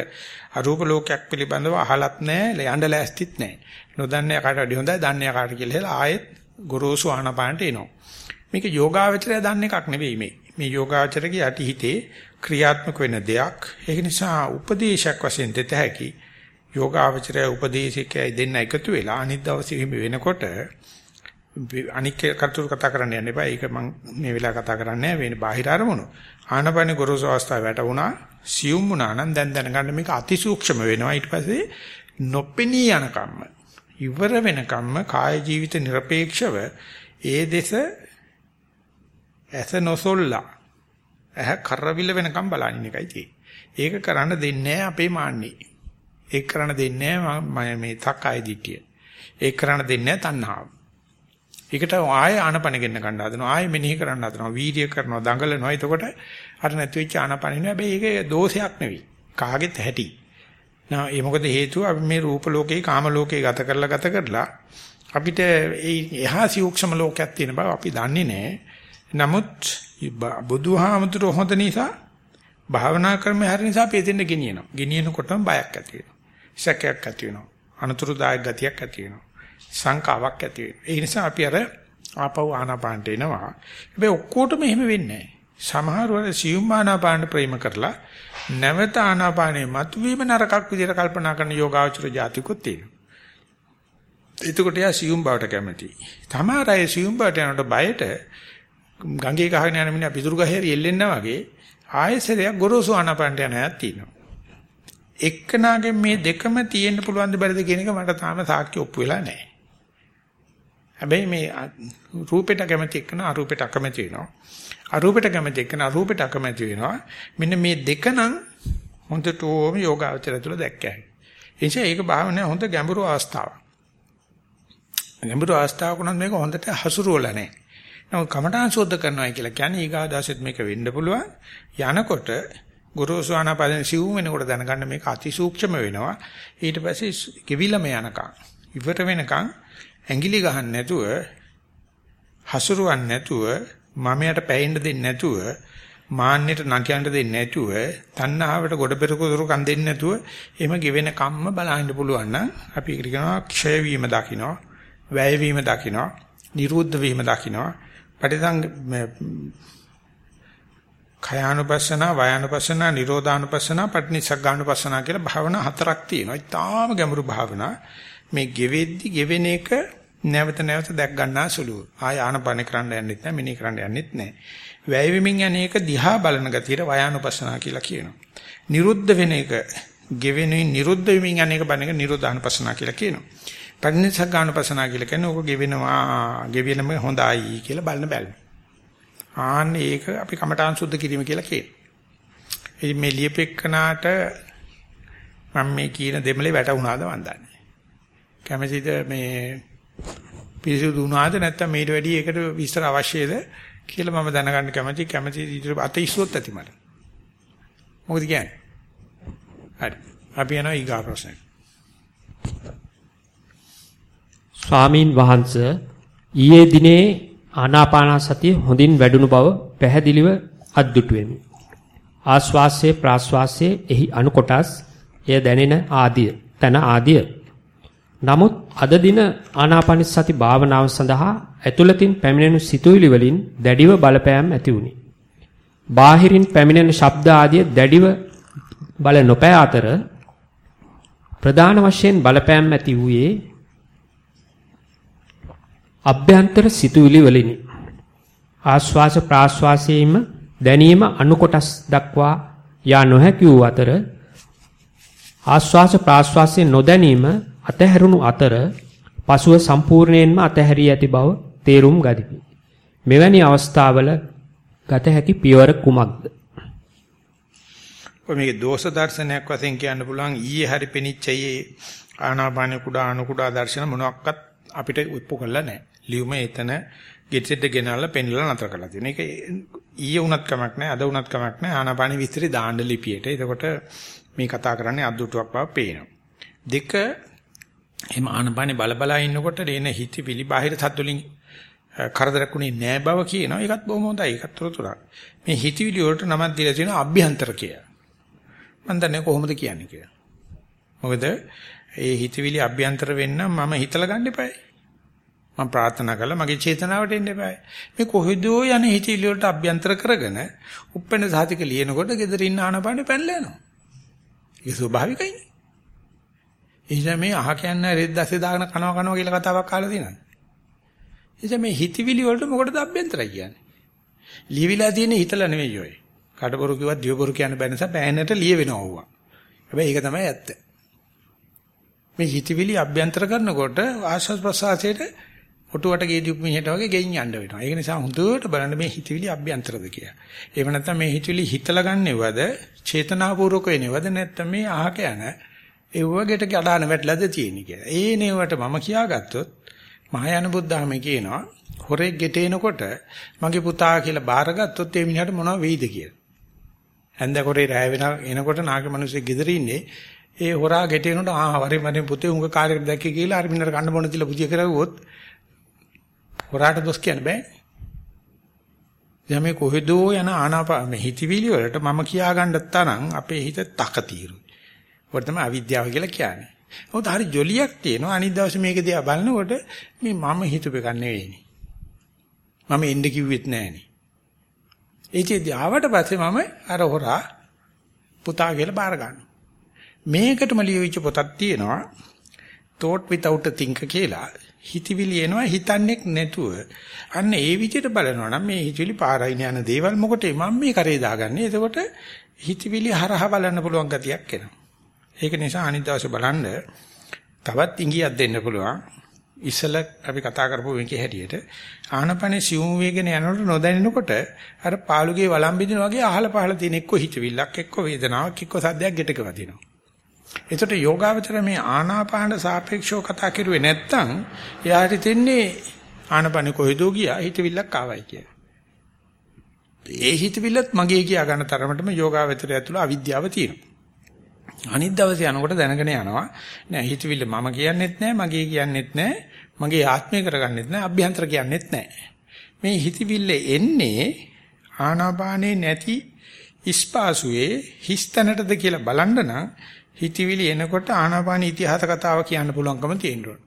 අරූප ලෝකයක් පිළිබඳව අහලත් නැහැ, යන්න ලෑස්තිත් නැහැ. නොදන්නේ කාට වැඩි හොඳයි, දන්නේ කාට කියලා ආයෙත් ගොරෝසු ආනපානට එනවා. මේක යෝගාවචරය දන්න එකක් නෙවෙයි මේ. මේ යෝගාවචරගේ යටි හිතේ ක්‍රියාත්මක වෙන දෙයක්. ඒක නිසා උපදේශයක් වශයෙන් දෙත හැකි. යෝගාවචරය උපදේශකයයි දෙන්න එකතු වෙලා අනිත් දවසේ වෙනකොට අනික් කටුරු කතා කරන්න යන්න එපා. ඒක මම මේ වෙලාව කතා කරන්නේ නැහැ. වෙන බාහිර අරමුණු. ආනපන ගොරෝසු අවස්ථාව වැටුණා. සියුම් වුණා නම් දැන් දැනගන්න මේක අතිසූක්ෂම වෙනවා. ඊට පස්සේ නොපෙනී යනකම්ම ඉවර වෙනකම්ම කාය ජීවිත নিরপেক্ষව ඒ දෙස ඇස නොසොල්ලා ඇහ කරවිල වෙනකම් බලන්න එකයි තියෙන්නේ. ඒක කරන්න දෙන්නේ අපේ මාන්නේ. ඒක කරන්න දෙන්නේ මේ තක්කාය දිටිය. ඒක කරන්න දෙන්නේ තණ්හාව. ඒකට ආයෙ ආනපන ගෙන්න ගන්න හදනවා. ආයෙ මෙනෙහි කරන්න හදනවා. වීර්ය කරනවා, දඟලනවා. එතකොට අර නැති වෙච්ච ආනපන නේ. හැබැයි ඒක දෝෂයක් නෙවෙයි. කාගෙත් ඇති. නා ඒ මොකද හේතුව අපි මේ රූප ලෝකේ, කාම ලෝකේ ගත කරලා ගත කරලා අපිට ඒ එහා සියුක්ෂම ලෝකයක් තියෙන බව අපි දන්නේ නැහැ. නමුත් බුදුහාමුදුරුවෝ හොඳ නිසා භාවනා ක්‍රමයේ හරි නිසා අපි එතෙන්ට ගෙනියනවා. ගෙනියනකොටම බයක් ඇති වෙනවා. සැකයක් ඇති වෙනවා. අනතුරුදායක ගතියක් ඇති වෙනවා. සංකාවක් ඇති වෙනවා. ඒ නිසා අපි අර ආපහු ආනාපානට එනවා. හැබැයි ඔක්කොටම එහෙම වෙන්නේ නැහැ. සමහර වෙලාවට සියුම් ආනාපානට ප්‍රේම කරලා නැවත ආනාපානේ මතුවීම නරකක් විදිහට කල්පනා කරන යෝගාචර જાතිකුත් තියෙනවා. එතකොට යා සියුම් බවට කැමති. තමාර අය සියුම් බවට යනකොට බයට ගංගේ ගහගෙන යන මිනිහා පිටුරු ගහේ එල්ලෙන්නා වගේ ආයෙසරයක් ගොරෝසු ආනාපානට යන අයත් තියෙනවා. එක්කනාගෙන් මේ දෙකම තියෙන්න පුළුවන් ද බැරිද කියන එක මට තාම සාක්ෂි ඔප්පු වෙලා නැහැ. හැබැයි මේ රූපෙට කැමති එක්කන අරූපෙට අකමැති වෙනවා. අරූපෙට කැමති එක්කන අරූපෙට අකමැති වෙනවා. මෙන්න මේ දෙක නම් හොඳටම යෝගාචරය තුළ දැක්කයි. එනිසා ඒක භාවනාවේ හොඳ ගැඹුරු අවස්ථාවක්. ගැඹුරු අවස්ථාවක නම් මේක හොඳට හසුරුවලා නැහැ. නමුත් කමඨාන් සෝද්ධ කරනවා කියලා කියන්නේ ඊගාදාසෙත් මේක වෙන්න පුළුවන්. යනකොට ගුරුසු ආනාපාන සිව් වෙනකොට දැනගන්න මේක අතිසූක්ෂම වෙනවා. ඊට පස්සේ කෙවිලම යනකම් ඉවර වෙනකම් ඇඟිලි ගහන්න නැතුව හසුරුවන්නේ නැතුව මමයට පැයෙන්න දෙන්නේ නැතුව මාන්නයට නකියන්න දෙන්නේ නැතුව තණ්හාවට ගොඩ පෙරකුදුරු කන් දෙන්නේ නැතුව එහෙම ගෙවෙන කම්ම බලන්න පුළුවන් නම් අපි ඒකට කියනවා ක්ෂය වීම දකින්නවා වැය වීම දකින්නවා නිරුද්ධ වීම දකින්නවා පටිසං කයානුපස්සනා වයානුපස්සනා නිරෝධානුපස්සනා පටිනිසග්ගානුපස්සනා කියලා භාවනා හතරක් තියෙනවා. ඊටාම ගැඹුරු භාවනා. මේ ගෙවෙද්දි ගෙවෙන එක නැවත නැවත දැක් ගන්නා සුළුව. ආය ආනපන කරන්න යන්නෙත් නැහැ, මිනී කරන්න යන්නෙත් නැහැ. වැය වෙමින් යන එක දිහා බලන ගතියට වයානුපස්සනා කියලා කියනවා. නිරුද්ධ වෙන එක ගෙවෙනින් නිරුද්ධ වෙමින් යන එක බණ එක නිරෝධානුපස්සනා කියලා කියනවා. පටිනිසග්ගානුපස්සනා කියලා කියන්නේ ඕක ගෙවෙනවා, ගෙවෙනම හොඳයි කියලා බලන බැලම. ආන්න ඒක අපි කමඨාන් සුද්ධ කිරීම කියලා කියනවා. ඉතින් මේ ලියපෙක්කනාට මම මේ කියන දෙමලේ වැටුණාද මන් දන්නේ. කැමැතිද මේ පිරිසුදු වුණාද නැත්නම් මේට වැඩි ඒකට විස්තර අවශ්‍යද කියලා මම දැනගන්න කැමැති කැමැති ඉදිරියට අත ඉස්සුවොත් ඇති මට. මොකද කියන්නේ? හරි. අපි යනවා ඊගා ප්‍රශ්නෙට. ස්වාමීන් වහන්සේ ඊයේ දිනේ ආනාපාන සතිය හොඳින් වැඩුණු බව පැහැදිලිව අද්දුටුවෙමි. ආස්වාස්යේ ප්‍රාස්වාස්යේ එහි අනු කොටස් එය දැනෙන ආදිය තන ආදිය. නමුත් අද දින ආනාපාන සති භාවනාව සඳහා ඇතුළතින් පැමිණෙන සිතුවිලි වලින් දැඩිව බලපෑම් ඇති වුනි. බාහිරින් පැමිණෙන ශබ්ද ආදිය දැඩිව බල නොපෑ අතර ප්‍රධාන වශයෙන් බලපෑම් ඇති වූයේ අභ්‍යන්තර සිතුවිලි වලිනි. ආශ්වාස ප්‍රාශ්වාසයේම දැනීම අනු කොටස් දක්වා යා නොහැකි වූ අතර ආශ්වාස ප්‍රාශ්වාසයේ නොදැනීම අතහැරුණු අතර පසුව සම්පූර්ණයෙන්ම අතහැරී ඇති බව තේරුම් ගනිමි. මෙවැනි අවස්ථාවල ගත හැකි පියවර කුමක්ද? ඔය මේකේ දෝෂ දර්ශනයක් වශයෙන් කියන්න පුළුවන් ඊයේ හරි පෙනිච්චයේ ආනාපාන කුඩා අනු කුඩා දර්ශන මොනක්වත් අපිට උත්පු කළා නැහැ. ලියුම එතන ගෙට්සෙට් ගෙනල්ලා පෙන්ලා නතර කරලා තියෙනවා. ඒක ඊයේ උනත් කමක් නැහැ, අද උනත් කමක් නැහැ. ආනාපාන විස්තරي දාන්න ලිපියට. එතකොට මේ කතා කරන්නේ අද්දුටුවක් බව පේනවා. දෙක එහෙම ආනාපානේ බලබලා ඉන්නකොට එන හිත පිළි බාහිර සද්දවලින් කරදරකුනේ නෑ බව කියනවා. ඒකත් බොහොම හොඳයි. ඒකත් තොරතුරක්. මේ හිතවිලි වලට නමක් දීලා තියෙනවා අභ්‍යන්තර කියලා. මම දන්නේ කොහොමද කියන්නේ කියලා. මොකද ඒ හිතවිලි අභ්‍යන්තර වෙන්න මම හිතලා ගන්න එපායි. මම ප්‍රාර්ථනා කළා මගේ චේතනාවට එන්න එපා. මේ කොහෙදෝ යන හිතිලි වලට අභ්‍යන්තර කරගෙන උප්පෙන සාතික ලියනකොට gedara ඉන්න ආනපානෙ පැනලා යනවා. ඒක ස්වභාවිකයිනේ. එනිසා මේ අහ කියන්නේ රෙද්දස්සේ දාගෙන කනවා කනවා කියලා කතාවක් අහලා තියෙනවා. එනිසා මේ හිතවිලි වලට මොකටද අභ්‍යන්තරයි කියන්නේ? ලියවිලා තියෙන හිතලා නෙවෙයි ඔය. කඩබරු කිව්වත් දියබරු කියන්න බැහැ නිසා පෑනට ලිය වෙනවා වුණා. හැබැයි ඒක තමයි ඇත්ත. මේ හිතවිලි අභ්‍යන්තර කරනකොට ආශ්වාස ප්‍රශ්වාසයේට ඔටුවට ගේදී උපමිහට වගේ ගෙයින් යන්න වෙනවා. ඒක නිසා හොඳට බලන්න මේ හිතවිලි අභ්‍යන්තරද කියලා. එහෙම නැත්නම් මේ හිතවිලි හිතලා ගන්නවද, චේතනාපූර්වක වෙනවද නැත්නම් මේ අහක යන එව්වගෙට කඩාන වැටලාද තියෙන්නේ කියලා. ඒ නේවට මම කියාගත්තොත් මහායාන බුද්ධාමේ කියනවා හොරෙක් ගෙට එනකොට මගේ පුතා කියලා බාරගත්තොත් ඒ මිනිහට මොනව වෙයිද කියලා. හැන්ද කොරේ රැය වෙන එනකොට නාගේ මිනිස්සු ගෙදර ඉන්නේ ඒ හොරා ගෙට එනකොට ආ වරේ මරේ පුතේ උංග කාර්යයක් දැක්කේ කියලා අර මිනිහට කන්න බොන තියලා පුජිය කරවුවොත් හොරාට දොස් කියන්න බෑ. දැන් මේ කොහෙදෝ යන ආනාපා මේ හිතවිලි වලට මම කියාගන්න තරම් අපේ හිත තකතිරුයි. ඔකට තමයි අවිද්‍යාව කියලා කියන්නේ. මොකද හරි ජොලියක් තියෙනවා අනිත් දවසේ මේක දිහා බලනකොට මේ මම හිතුවේ ගන්න නෙවෙයිනේ. මම එන්න කිව්වෙත් නෑනේ. ඒකෙදි ආවට පස්සේ මම අර හොරා පුතා කියලා බාර ගන්නවා. මේකටම ලියවිච්ච පොතක් තියෙනවා thought without a thinker කියලා. හිතවිලි එනවා හිතන්නේක් නැතුව. අන්න ඒ විදිහට බලනවා නම් මේ හිතවිලි පාරයින් යන දේවල් මොකටද මම මේ කරේ දාගන්නේ. එතකොට හිතවිලි හරහා බලන්න පුළුවන් ගතියක් එනවා. ඒක නිසා අනිත් දවසේ බලන්න තවත් ඉඟියක් දෙන්න පුළුවන්. ඉස්සල අපි කතා කරපු වෙකේ හැටියට ආනපනේ සිවුම් වේගෙන යනකොට නොදැනෙනකොට අර පාළුගේ වළම්බිදින වගේ අහල පහල තියෙන එක්ක හිතවිල්ලක් එක්ක වේදනාවක් එක්ක සද්දයක් ගෙටක වදිනවා. එතකොට යෝගාවචර මේ ආනාපාන සාපේක්ෂව කතා කරුවේ නැත්තම් එයාට තින්නේ ආනපන කොහෙදෝ ගියා හිතවිල්ලක් ආවයි කියලා. ඒ හිතවිල්ලත් මගේ කියා ගන්න තරමටම යෝගාවචරය ඇතුළ අවිද්‍යාව තියෙනවා. අනිත් දවසේ යනකොට දැනගෙන යනවා නෑ හිතවිල්ල මම කියන්නෙත් නෑ මගේ කියන්නෙත් නෑ මගේ ආත්මය කරගන්නෙත් නෑ අභ්‍යන්තර කියන්නෙත් නෑ. මේ හිතවිල්ල එන්නේ ආනාපානේ නැති ඉස්පාසුවේ හිස්තැනටද කියලා බලන්න නම් හිතවිලි එනකොට ආනාපාන ඉතිහාස කතාව කියන්න පුළුවන්කම තියෙනවා.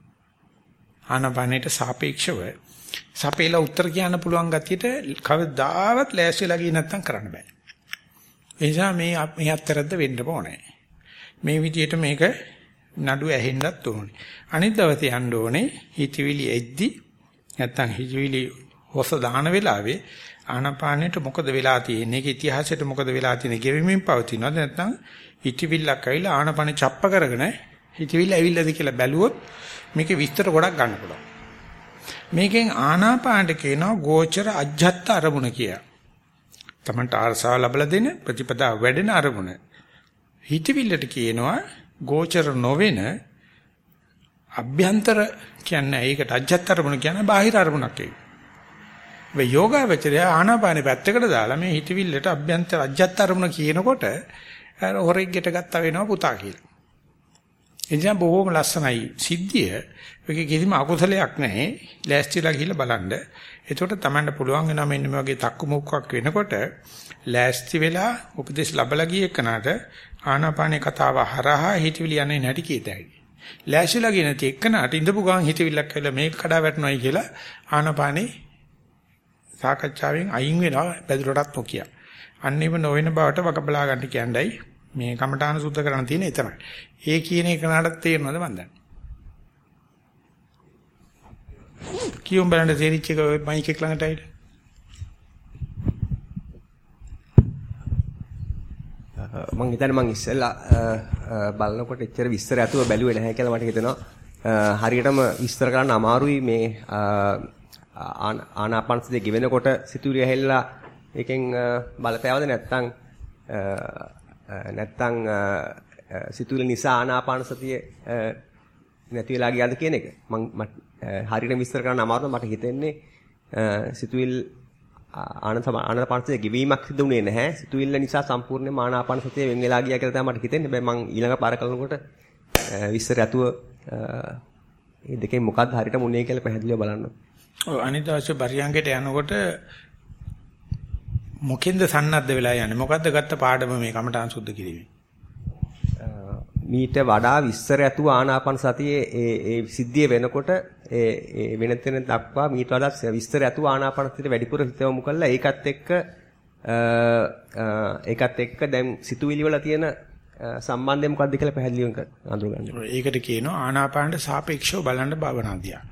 ආනාපානයට සාපේක්ෂව සපේලා උත්තර කියන්න පුළුවන් ගතියට කවදාවත් ලෑස්තිලා ගියේ නැත්තම් කරන්න බෑ. ඒ නිසා මේ මේ අත්තරද්ද වෙන්න ඕනේ. මේ විදිහට මේක නඩු ඇහෙන්නත් ඕනේ. අනිත් දවසේ යන්න ඕනේ හිතවිලි එද්දි නැත්තම් හිතවිලි හොස දාන වෙලාවේ ආනාපානෙට මොකද වෙලා තියෙන්නේ? ඒක ඉතිහාසයට මොකද වෙලා තියෙන්නේ? ගෙවෙමින් පවතිනවද නැත්නම් හිතවිල්ලක් ඇවිල්ලා ආනාපානෙ චප්ප කරගෙන හිතවිල්ල ඇවිල්ලාද කියලා බැලුවොත් මේකේ විස්තර ගොඩක් ගන්න පුළුවන්. මේකෙන් ආනාපානට කියනවා ගෝචර අජ්ජත් අරමුණ කියලා. තමන්ට ආරසාව ලැබලා දෙන ප්‍රතිපදා වැඩෙන අරමුණ. හිතවිල්ලට කියනවා ගෝචර නොවන අභ්‍යන්තර කියන්නේ ඒකට අජ්ජත් අරමුණ කියන්නේ බාහිර අරමුණක් ඒක. මේ යෝගාවචරය ආනාපානෙ පැත්තකට දාලා මේ හිතවිල්ලට අභ්‍යන්තර අජ්ජත් අරමුණ කියනකොට හොරෙක් ගෙට ගත්තා වෙනවා පුතා කියලා. එනිසා බොහොම ලස්සනයි සිද්ධිය. ඒකේ කිසිම අකුසලයක් නැහැ. ලෑස්තිලා ගිහිල්ලා බලන්න. එතකොට Tamanට පුළුවන් වෙනවා මෙන්න මේ වගේ තක්කු මුක්කක් වෙනකොට ලෑස්ති වෙලා උපදේශ ලැබලා ගිය එකනට ආනාපානේ කතාව හරහා හිතවිලි යන්නේ නැටි කීතයි. ලෑස්තිලා ගිය නැති එකනට ඉඳපු ගමන් හිතවිල්ලක් කියලා මේක කඩා වැටෙනවයි කියලා ආනාපානේ සාකච්ඡාවෙන් අයින් වෙනවා පැදුරටත් නොකිය. අන්නේම නොවන බවට වක බලා ගන්න කියන්නයි මේ කමඨාන සුද්ධ කරන්න තියෙන එතනයි. ඒ කියන එක නඩත් තේරෙනවද මන් දන්නේ. කියුම් බලන්න තේරිච්ච එක මයික් එක ළඟට ඇවිල්ලා. මං හිතන්නේ මං ඉස්සෙල්ලා බලනකොට එච්චර විස්තර ඇතුව බැලුවේ නැහැ කියලා මට හිතෙනවා. හරියටම විස්තර කරන්න අමාරුයි මේ ආනාපානසතිය ගෙවෙනකොට සිතුවිලි ඇහෙල්ලා ඒකෙන් බලපෑවද නැත්නම් නැත්නම් සිතුවිලි නිසා ආනාපානසතිය නැති වෙලා ගියාද කියන එක. මම හරියට විස්තර කරන්න අමාරුයි මට හිතෙන්නේ සිතුවිල් ආනාපානසතිය ගෙවීමක් සිදු වුණේ නැහැ. සිතුවිල්ල නිසා සම්පූර්ණයෙන්ම ආනාපානසතිය වෙන් වෙලා ගියා කියලා තමයි මට හිතෙන්නේ. හැබැයි මම ඊළඟ පාර කරනකොට විස්තර ඇතුව මේ දෙකෙන් මොකක්ද හරියට මුන්නේ කියලා පැහැදිලිව බලන්න. ඔව් අනිත් දවසේ බරියංගයට යනකොට මොකෙන්ද සන්නද්ධ වෙලා යන්නේ? මොකද්ද ගත්ත පාඩම මේ කමඨාන් සුද්ධ කිරීමේ? මීට වඩා විස්තර ඇතුව ආනාපාන සතියේ ඒ ඒ සිද්ධිය වෙනකොට ඒ ඒ වෙන තැන දක්වා මීට වඩා විස්තර ඇතුව ආනාපාන සතියට වැඩිපුර හිත යොමු කළා ඒකත් එක්ක ඒකත් එක්ක දැන් සිතුවිලි වල තියෙන සම්බන්ධය මොකක්ද කියලා පැහැදිලිව අඳුරගන්න. ඒකට කියනවා ආනාපානට සාපේක්ෂව බලන්න භවනාදියා.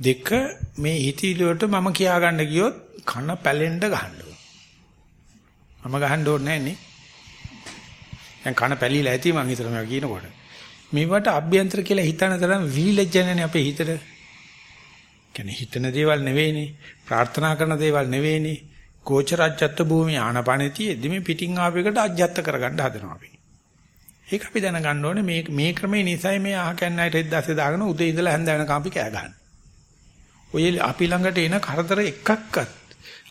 දෙක මේ හිතීලි වලට මම කියා ගන්න ගියොත් කන පැලෙන්න ගහන්න මම ගහන්න ඕනේ නැහැ නේ. දැන් කන පැලිලා ඇති මං හිතනවා කියනකොට. මේවට අභ්‍යන්තර කියලා හිතන තරම් විලජ්ජනනේ අපේ හිතට. කියන්නේ හිතන දේවල් නෙවෙයිනේ. ප්‍රාර්ථනා කරන දේවල් නෙවෙයිනේ. ගෝචරජ්‍යත්ත භූමිය ආනපනෙතියෙදි මේ පිටින් ආපෙකට අජ්‍යත්ත කරගන්න හදනවා අපි. ඒක අපි දැනගන්න ඕනේ මේ මේ ක්‍රමේ නිසයි මේ අහකන්නයිට එද්දාසේ දාගෙන උදේ ඉඳලා හැන්ද වෙනකම් අපි කෑ ගන්න. ඔය අපි ළඟට එන කරදර එකක්වත්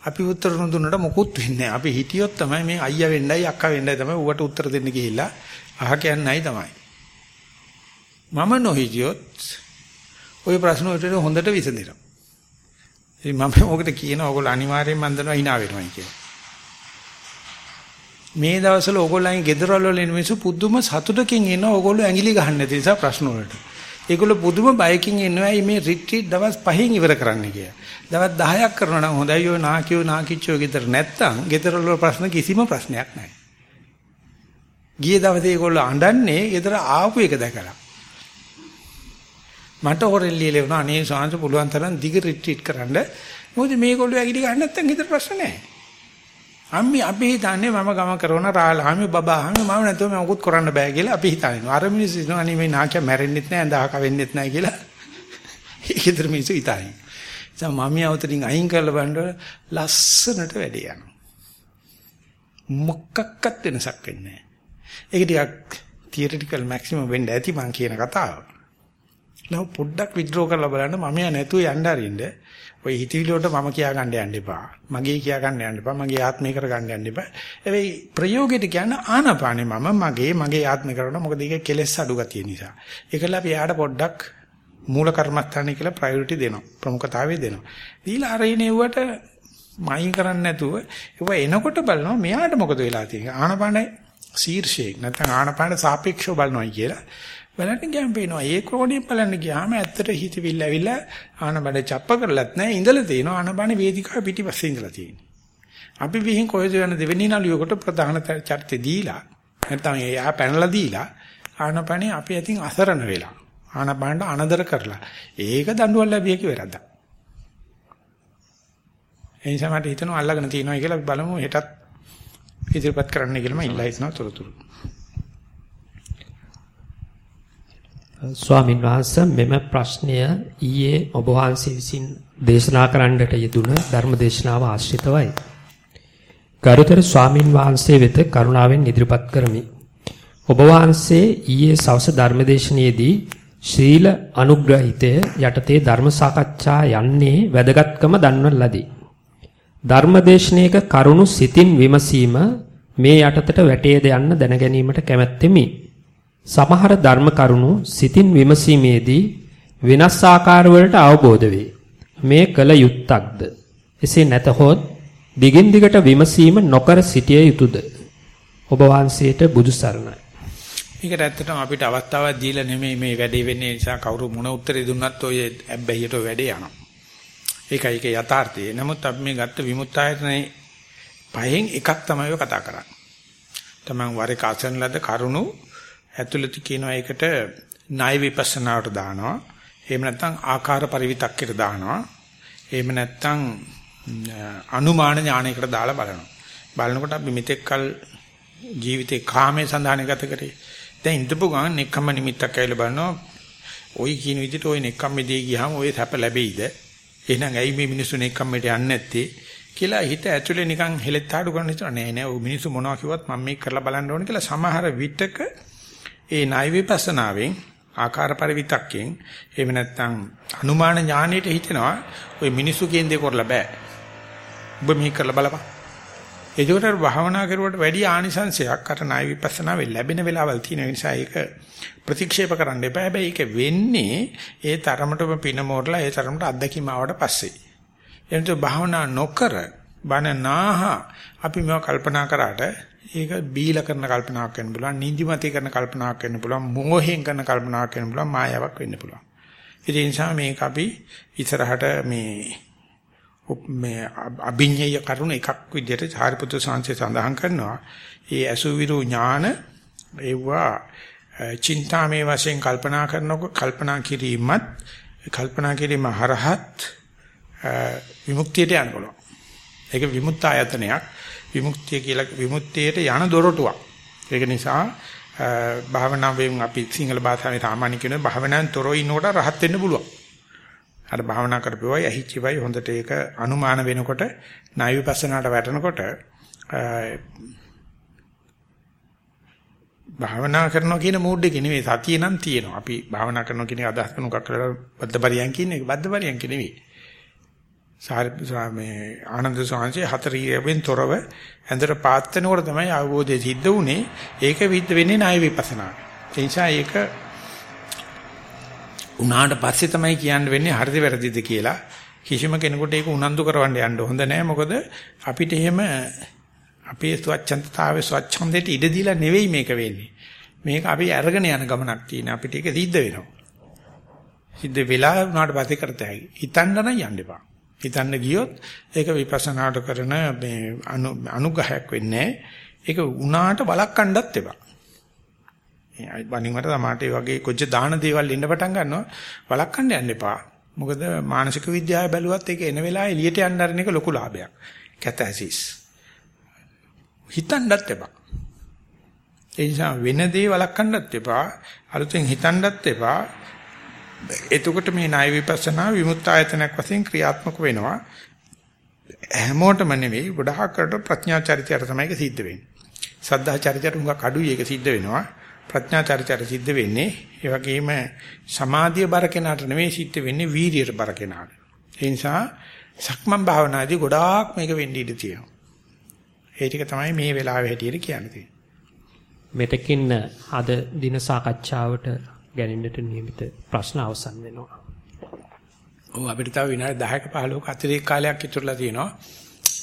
අපි උත්තර නොදුන්නට මොකුත් වෙන්නේ නැහැ. අපි හිටියොත් තමයි මේ අයියා වෙන්නයි අක්කා වෙන්නයි තමයි ඌට උත්තර දෙන්න ගිහිල්ලා අහ කියන්නයි තමයි. මම නොහිටියොත් ওই ප්‍රශ්න වලට හොඳට විසඳෙනවා. ඉතින් මම ඔකට කියන ඕගොල්ලෝ අනිවාර්යෙන් මන් දන්නවා hina වෙනවයි කියලා. මේ දවස්වල ඕගොල්ලන්ගේ ගෙදරවල වල ඉන්න මිනිස්සු පුදුම සතුටකින් ඉන්න ඕගොල්ලෝ ඇඟිලි ගහන්න නැති නිසා ප්‍රශ්න වලට. ඒගොල්ලෝ පුදුම බයකින් ඉන්නවා මේ රිට්‍රීට් දවස් 5න් ඉවර කරන්න කියලා. දවස් 10ක් කරනවා නම් හොඳයි ඔය නාකියෝ නාකිච්චෝ ගෙදර නැත්තම් ගෙදර වල ප්‍රශ්න කිසිම ප්‍රශ්නයක් නැහැ. ගිය දවසේ ඒගොල්ලෝ අඬන්නේ ගෙදර ආපු එක දැකලා. මට හොරෙල්ලිය ලැබුණා අනේ සාංශ පුළුවන් තරම් දිග රිට්‍රීට් කරන්න. මොකද මේගොල්ලෝ ඇගිලි ගන්න නැත්තම් ගෙදර ප්‍රශ්න නැහැ. අම්මි අපි හිතන්නේ මම ගම කරන රාලහාමි බබාහාමි මම නැතුව මම මොකුත් කරන්න බෑ කියලා අපි හිතනවා. අර මිනිස්සු හිතනවා අනේ මේ නාකිය මැරෙන්නෙත් නෑ අඳහක වෙන්නෙත් නෑ කියලා. ඒකතර මිනිස්සු හිතන්නේ. දැන් මම යවතරින් අයින් කරලා බලනකොට ලස්සනට වැඩේ යනවා. මොකක්වත් වෙනසක් වෙන්නේ නෑ. ඒක ටිකක් තියරිටිකල් මැක්සිමම් වෙන්න ඇති මං කියන කතාව. නෝ පොඩ්ඩක් විඩ්‍රෝ කරලා බලන්න මම යා නැතුව යන්න අරින්න. ඔය හිතවිලි වලට මම කියා ගන්න යන්න එපා. මගේ කියා ගන්න යන්න එපා. මගේ ආත්මය කර ගන්න යන්න එපා. හැබැයි ප්‍රයෝගයට කියන්න ආනාපානේ මම මගේ මගේ ආත්මය කරනවා. මොකද ඒක කෙලෙස් අඩු ගතිය නිසා. ඒකල අපි යාට පොඩ්ඩක් මූල කර්මස්ථානේ කියලා ප්‍රයොරිටි දෙනවා. ප්‍රමුඛතාවය දෙනවා. දීලා අරිනෙව්වට මයින් කරන්නේ නැතුව ඒව එනකොට බලනවා මෙයාට මොකද වෙලා තියෙන්නේ. ආනපාන ශීර්ෂයේ නැත්නම් ආනපාන සාපේක්ෂව බලනවායි කියලා. බලන්න ගියාම පේනවා ඒ ක්‍රෝණිය බලන්න ගියාම ඇත්තට හිතවිල්ල ඇවිල්ලා ආනබඩ චප්ප කරලත් නැහැ ඉඳලා තියෙනවා ආනබන වේදිකාව පිටිපස්සේ ඉඳලා තියෙන්නේ. අපි විහිං කොහෙද යන දෙවෙනි නළුවකට ප්‍රධාන චරිතය දීලා නැත්නම් එයා පැනලා දීලා ආනපනේ අපි අතින් අසරණ වෙලා ආනපනට අනදර කරලා ඒක දඬුවම් ලැබිය කි වැරද්දා. ඒ නිසා මට හිතෙනවා අල්ලගෙන තියෙනවා කියලා බලමු හෙටත් ඉදිරිපත් කරන්න කියලා මම ඉල්ලා හිටනවා තොරතුරු. ස්වාමින් වහන්සේ මෙම ප්‍රශ්නය ඊයේ ඔබ වහන්සේ විසින් දේශනා කරන්නට යෙදුන ධර්ම දේශනාව ආශ්‍රිතවයි. ගරුතර ස්වාමින් වහන්සේ වෙත කරුණාවෙන් ඉදිරිපත් කරමි. ඔබ වහන්සේ ඊයේ සවස ධර්මදේශනයේදී ශීල අනුග්‍රහිතය යටතේ ධර්ම සාකච්ඡා යන්නේ වැදගත්කම දන්වන ලදී. ධර්මදේශනයක කරුණු සිතින් විමසීම මේ යටතට වැටේද යන්න දැනගැනීමට කැමැත්තෙමි. සමහර ධර්ම කරුණු සිතින් විමසීමේදී වෙනස් ආකාරවලට අවබෝධ වේ. මේ කල යුත්තක්ද? එසේ නැතහොත් දිගින් දිගට විමසීම නොකර සිටිය යුතුයද? ඔබ වහන්සේට බුදු සරණයි. මේකට ඇත්තටම අපිට අවස්ථාවක් දීලා නෙමෙයි මේ වැඩේ වෙන්නේ නිසා කවුරු මොන උත්තරේ දුන්නත් ඔය ඇබ්බැහියට වැඩේ යනවා. ඒකයි ඒකේ යථාර්ථය. නමුත් අපි මේ ගත්ත විමුක්තායතනේ පහෙන් එකක් තමයි කතා කරන්නේ. තමන් වර එක අසන ලද කරුණු ඇතුළත කියනවා ඒකට ණය විපස්සනාවට දානවා. එහෙම නැත්නම් ආකාර පරිවිතක්කයට දානවා. එහෙම නැත්නම් අනුමාන ඥානයකට දාලා බලනවා. බලනකොට අපි මෙතෙක්කල් ජීවිතේ කාමයේ සඳහන් ගත කරේ. දැන් ඉඳපු ගමන් නෙක්ඛම්ම නිමිත්තක් ඇවිල්ලා බලනවා. ওই කියන විදිහට ওই නෙක්ඛම්මේදී ගියාම ওই සැප ලැබෙයිද? එහෙනම් ඇයි මේ මිනිස්සු නෙක්ඛම්මේට යන්නේ නැත්තේ? කියලා හිත ඇතුලේ නිකන් හෙලෙත් ආඩු කරන හිතන නෑ නෑ ඔය මිනිස්සු මොනවා කිව්වත් මම මේක කරලා බලන්න ඕනේ කියලා සමහර විටක ඒ ණය විපස්සනාවෙන් ආකාර පරිවිතක්යෙන් එහෙම නැත්නම් අනුමාන ඥානෙට හිතෙනවා ওই මිනිස්සු කියන දේ කරලා බෑ. ඔබ මේක කරලා බලපන්. ඒකට භාවනා කරුවට වැඩි ආනිසංශයක් අර ණය විපස්සනාවේ ලැබෙන වෙලාවල් තියෙන නිසා ඒක ප්‍රතික්ෂේප කරන්න එපා. හැබැයි ඒක වෙන්නේ ඒ තරමටම පින මෝරලා ඒ තරමට අත්දැකීම ආවට පස්සේ. එනතු භාවනා නොකර බන නාහ අපි මේවා කල්පනා කරාට ඒක බීලා කරන කල්පනාවක් වෙන්න පුළුවන් නිදිමතේ කරන කල්පනාවක් වෙන්න පුළුවන් මෝහයෙන් කරන කල්පනාවක් වෙන්න පුළුවන් මායාවක් වෙන්න පුළුවන් ඒ නිසා මේක අපි ඉස්සරහට මේ මේ අභිඤ්ඤය කරුණ එකක් විදිහට චාරිපුත්‍ර සංසේ සඳහන් කරනවා ඒ අසුවිරු ඥාන ඒවා චින්තාමේ වශයෙන් කල්පනා කරනකොට කල්පනා කිරීමත් කල්පනා කිරීම හරහත් විමුක්තියට යන්න පුළුවන්. ඒක විමුක්ත ආයතනයක්. විමුක්තිය කියලා විමුක්තියට යන දොරටුවක්. ඒක නිසා භාවනාවෙන් අපි සිංහල භාෂාවේ සාමාන්‍ය කියන භාවනාවෙන් තොරව ඉන්නකොට රහත් වෙන්න පුළුවන්. අර භාවනා කරපුවයි ඇහිච්චිවයි හොඳට ඒක අනුමාන වෙනකොට ණය විපස්සනාට වැටෙනකොට භාවනා කරනවා කියන මූඩ් එකේ නෙවෙයි සතිය නම් තියෙනවා. අපි භාවනා කරනවා කියන එක අදහස් කරන එකක් කරලා බද්දපරියන් කියන එක බද්දපරියන් නෙවෙයි. මේ ආනන්ද සාංශේ හතර ඉරවෙන් තොරව ඇඳට පාත් වෙනකොට තමයි අවබෝධය සිද්ධ වුනේ. ඒක විද්ද වෙන්නේ ණය විපස්සනා. ඒ නිසා ඒක උනාට පස්සේ තමයි කියන්න වෙන්නේ හරිද වැරදිද කියලා. කිසිම කෙනෙකුට ඒක උනන්දු කරවන්න යන්න හොඳ නැහැ. මොකද අපිට එහෙම අපේ ස්වච්ඡන්දතාවයේ ස්වච්ඡන්දයට ඉඩ දීලා නෙවෙයි මේක වෙන්නේ. මේක අපි අරගෙන යන ගමනක් තියෙන අපිට ඒක සිද්ධ වෙනවා. සිද්ධ වෙලා උනාට පස්සේ කරත හැකි. හිතන්න නම් යන්න එපා. හිතන්න ගියොත් ඒක විපස්සනාට කරන මේ අනුග්‍රහයක් වෙන්නේ ඒක උනාට වළක්වන්නත් එපා. මේ වනින් වට සමාට ඒ වගේ කොච්ච දාන දේවල් ඉන්න පටන් ගන්නවා වළක්වන්න යන්න එපා. මොකද මානසික විද්‍යාව බැලුවත් ඒක එන වෙලාවේ එළියට යන්න ආරණ එක ලොකු ලාභයක්. කැතැසිස්. හිතන්නත් එපා. ඒ නිසා වෙන දේ වළක්වන්නත් එපා. අලුතෙන් හිතන්නත් එපා. එතකොට මේ ණය විපස්සනා විමුක්ත ආයතනයක් වශයෙන් ක්‍රියාත්මක වෙනවා. හැමෝටම නෙවෙයි ගොඩාක් කරට ප්‍රඥා චරිතයට තමයි ඒක සිද්ධ වෙන්නේ. සද්ධා චරිතයට උඟක් අඩුයි ඒක සිද්ධ වෙනවා. ප්‍රඥා චරිතයට සිද්ධ වෙන්නේ. ඒ වගේම සමාධිය බර කෙනාට නෙවෙයි සිද්ධ වෙන්නේ වීරියට බර කෙනාට. ඒ නිසා සක්මන් භාවනාදී ගොඩාක් මේක වෙන්න ඉඩ තියෙනවා. ඒ ටික තමයි මේ වෙලාවේ හැටියට කියන්නේ. මෙතකින් අද දින සාකච්ඡාවට ගැනෙන්නට නියමිත ප්‍රශ්න අවසන් වෙනවා. ඔව් අපිට තව විනාඩි 10ක 15ක අතිරේක කාලයක් ඉතුරුලා තියෙනවා.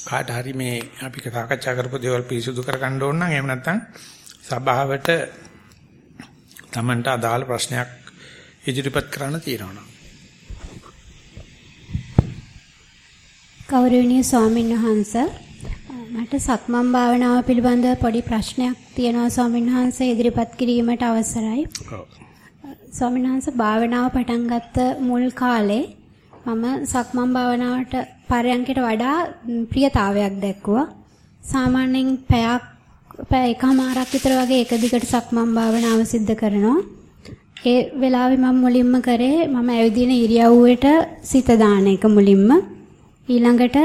කාට හරි මේ අපි සාකච්ඡා කරපු දේවල් පිරිසුදු කරගන්න ඕන නම් එහෙම නැත්නම් සභාවට Tamanට අදාළ ප්‍රශ්නයක් ඉදිරිපත් කරන්න තියෙනවා. ගෞරවනීය ස්වාමීන් වහන්ස මට සක්මන් භාවනාව පිළිබඳව පොඩි ප්‍රශ්නයක් තියෙනවා ස්වාමීන් වහන්ස ඉදිරිපත් කිරීමට අවසරයි. ස්වාමීන් වහන්ස භාවනාව පටන් ගත්ත මුල් කාලේ මම සක්මන් භාවනාවට පරයන්කට වඩා ප්‍රියතාවයක් දැක්කුවා. සාමාන්‍යයෙන් පැයක් පැය එකමාරක් විතර වගේ එක දිගට සක්මන් භාවනාව සිද්ධ කරනවා. ඒ වෙලාවේ මම මුලින්ම කරේ මම ඇවිදින ඉරියව්වට සිත දාන එක මුලින්ම. ඊළඟට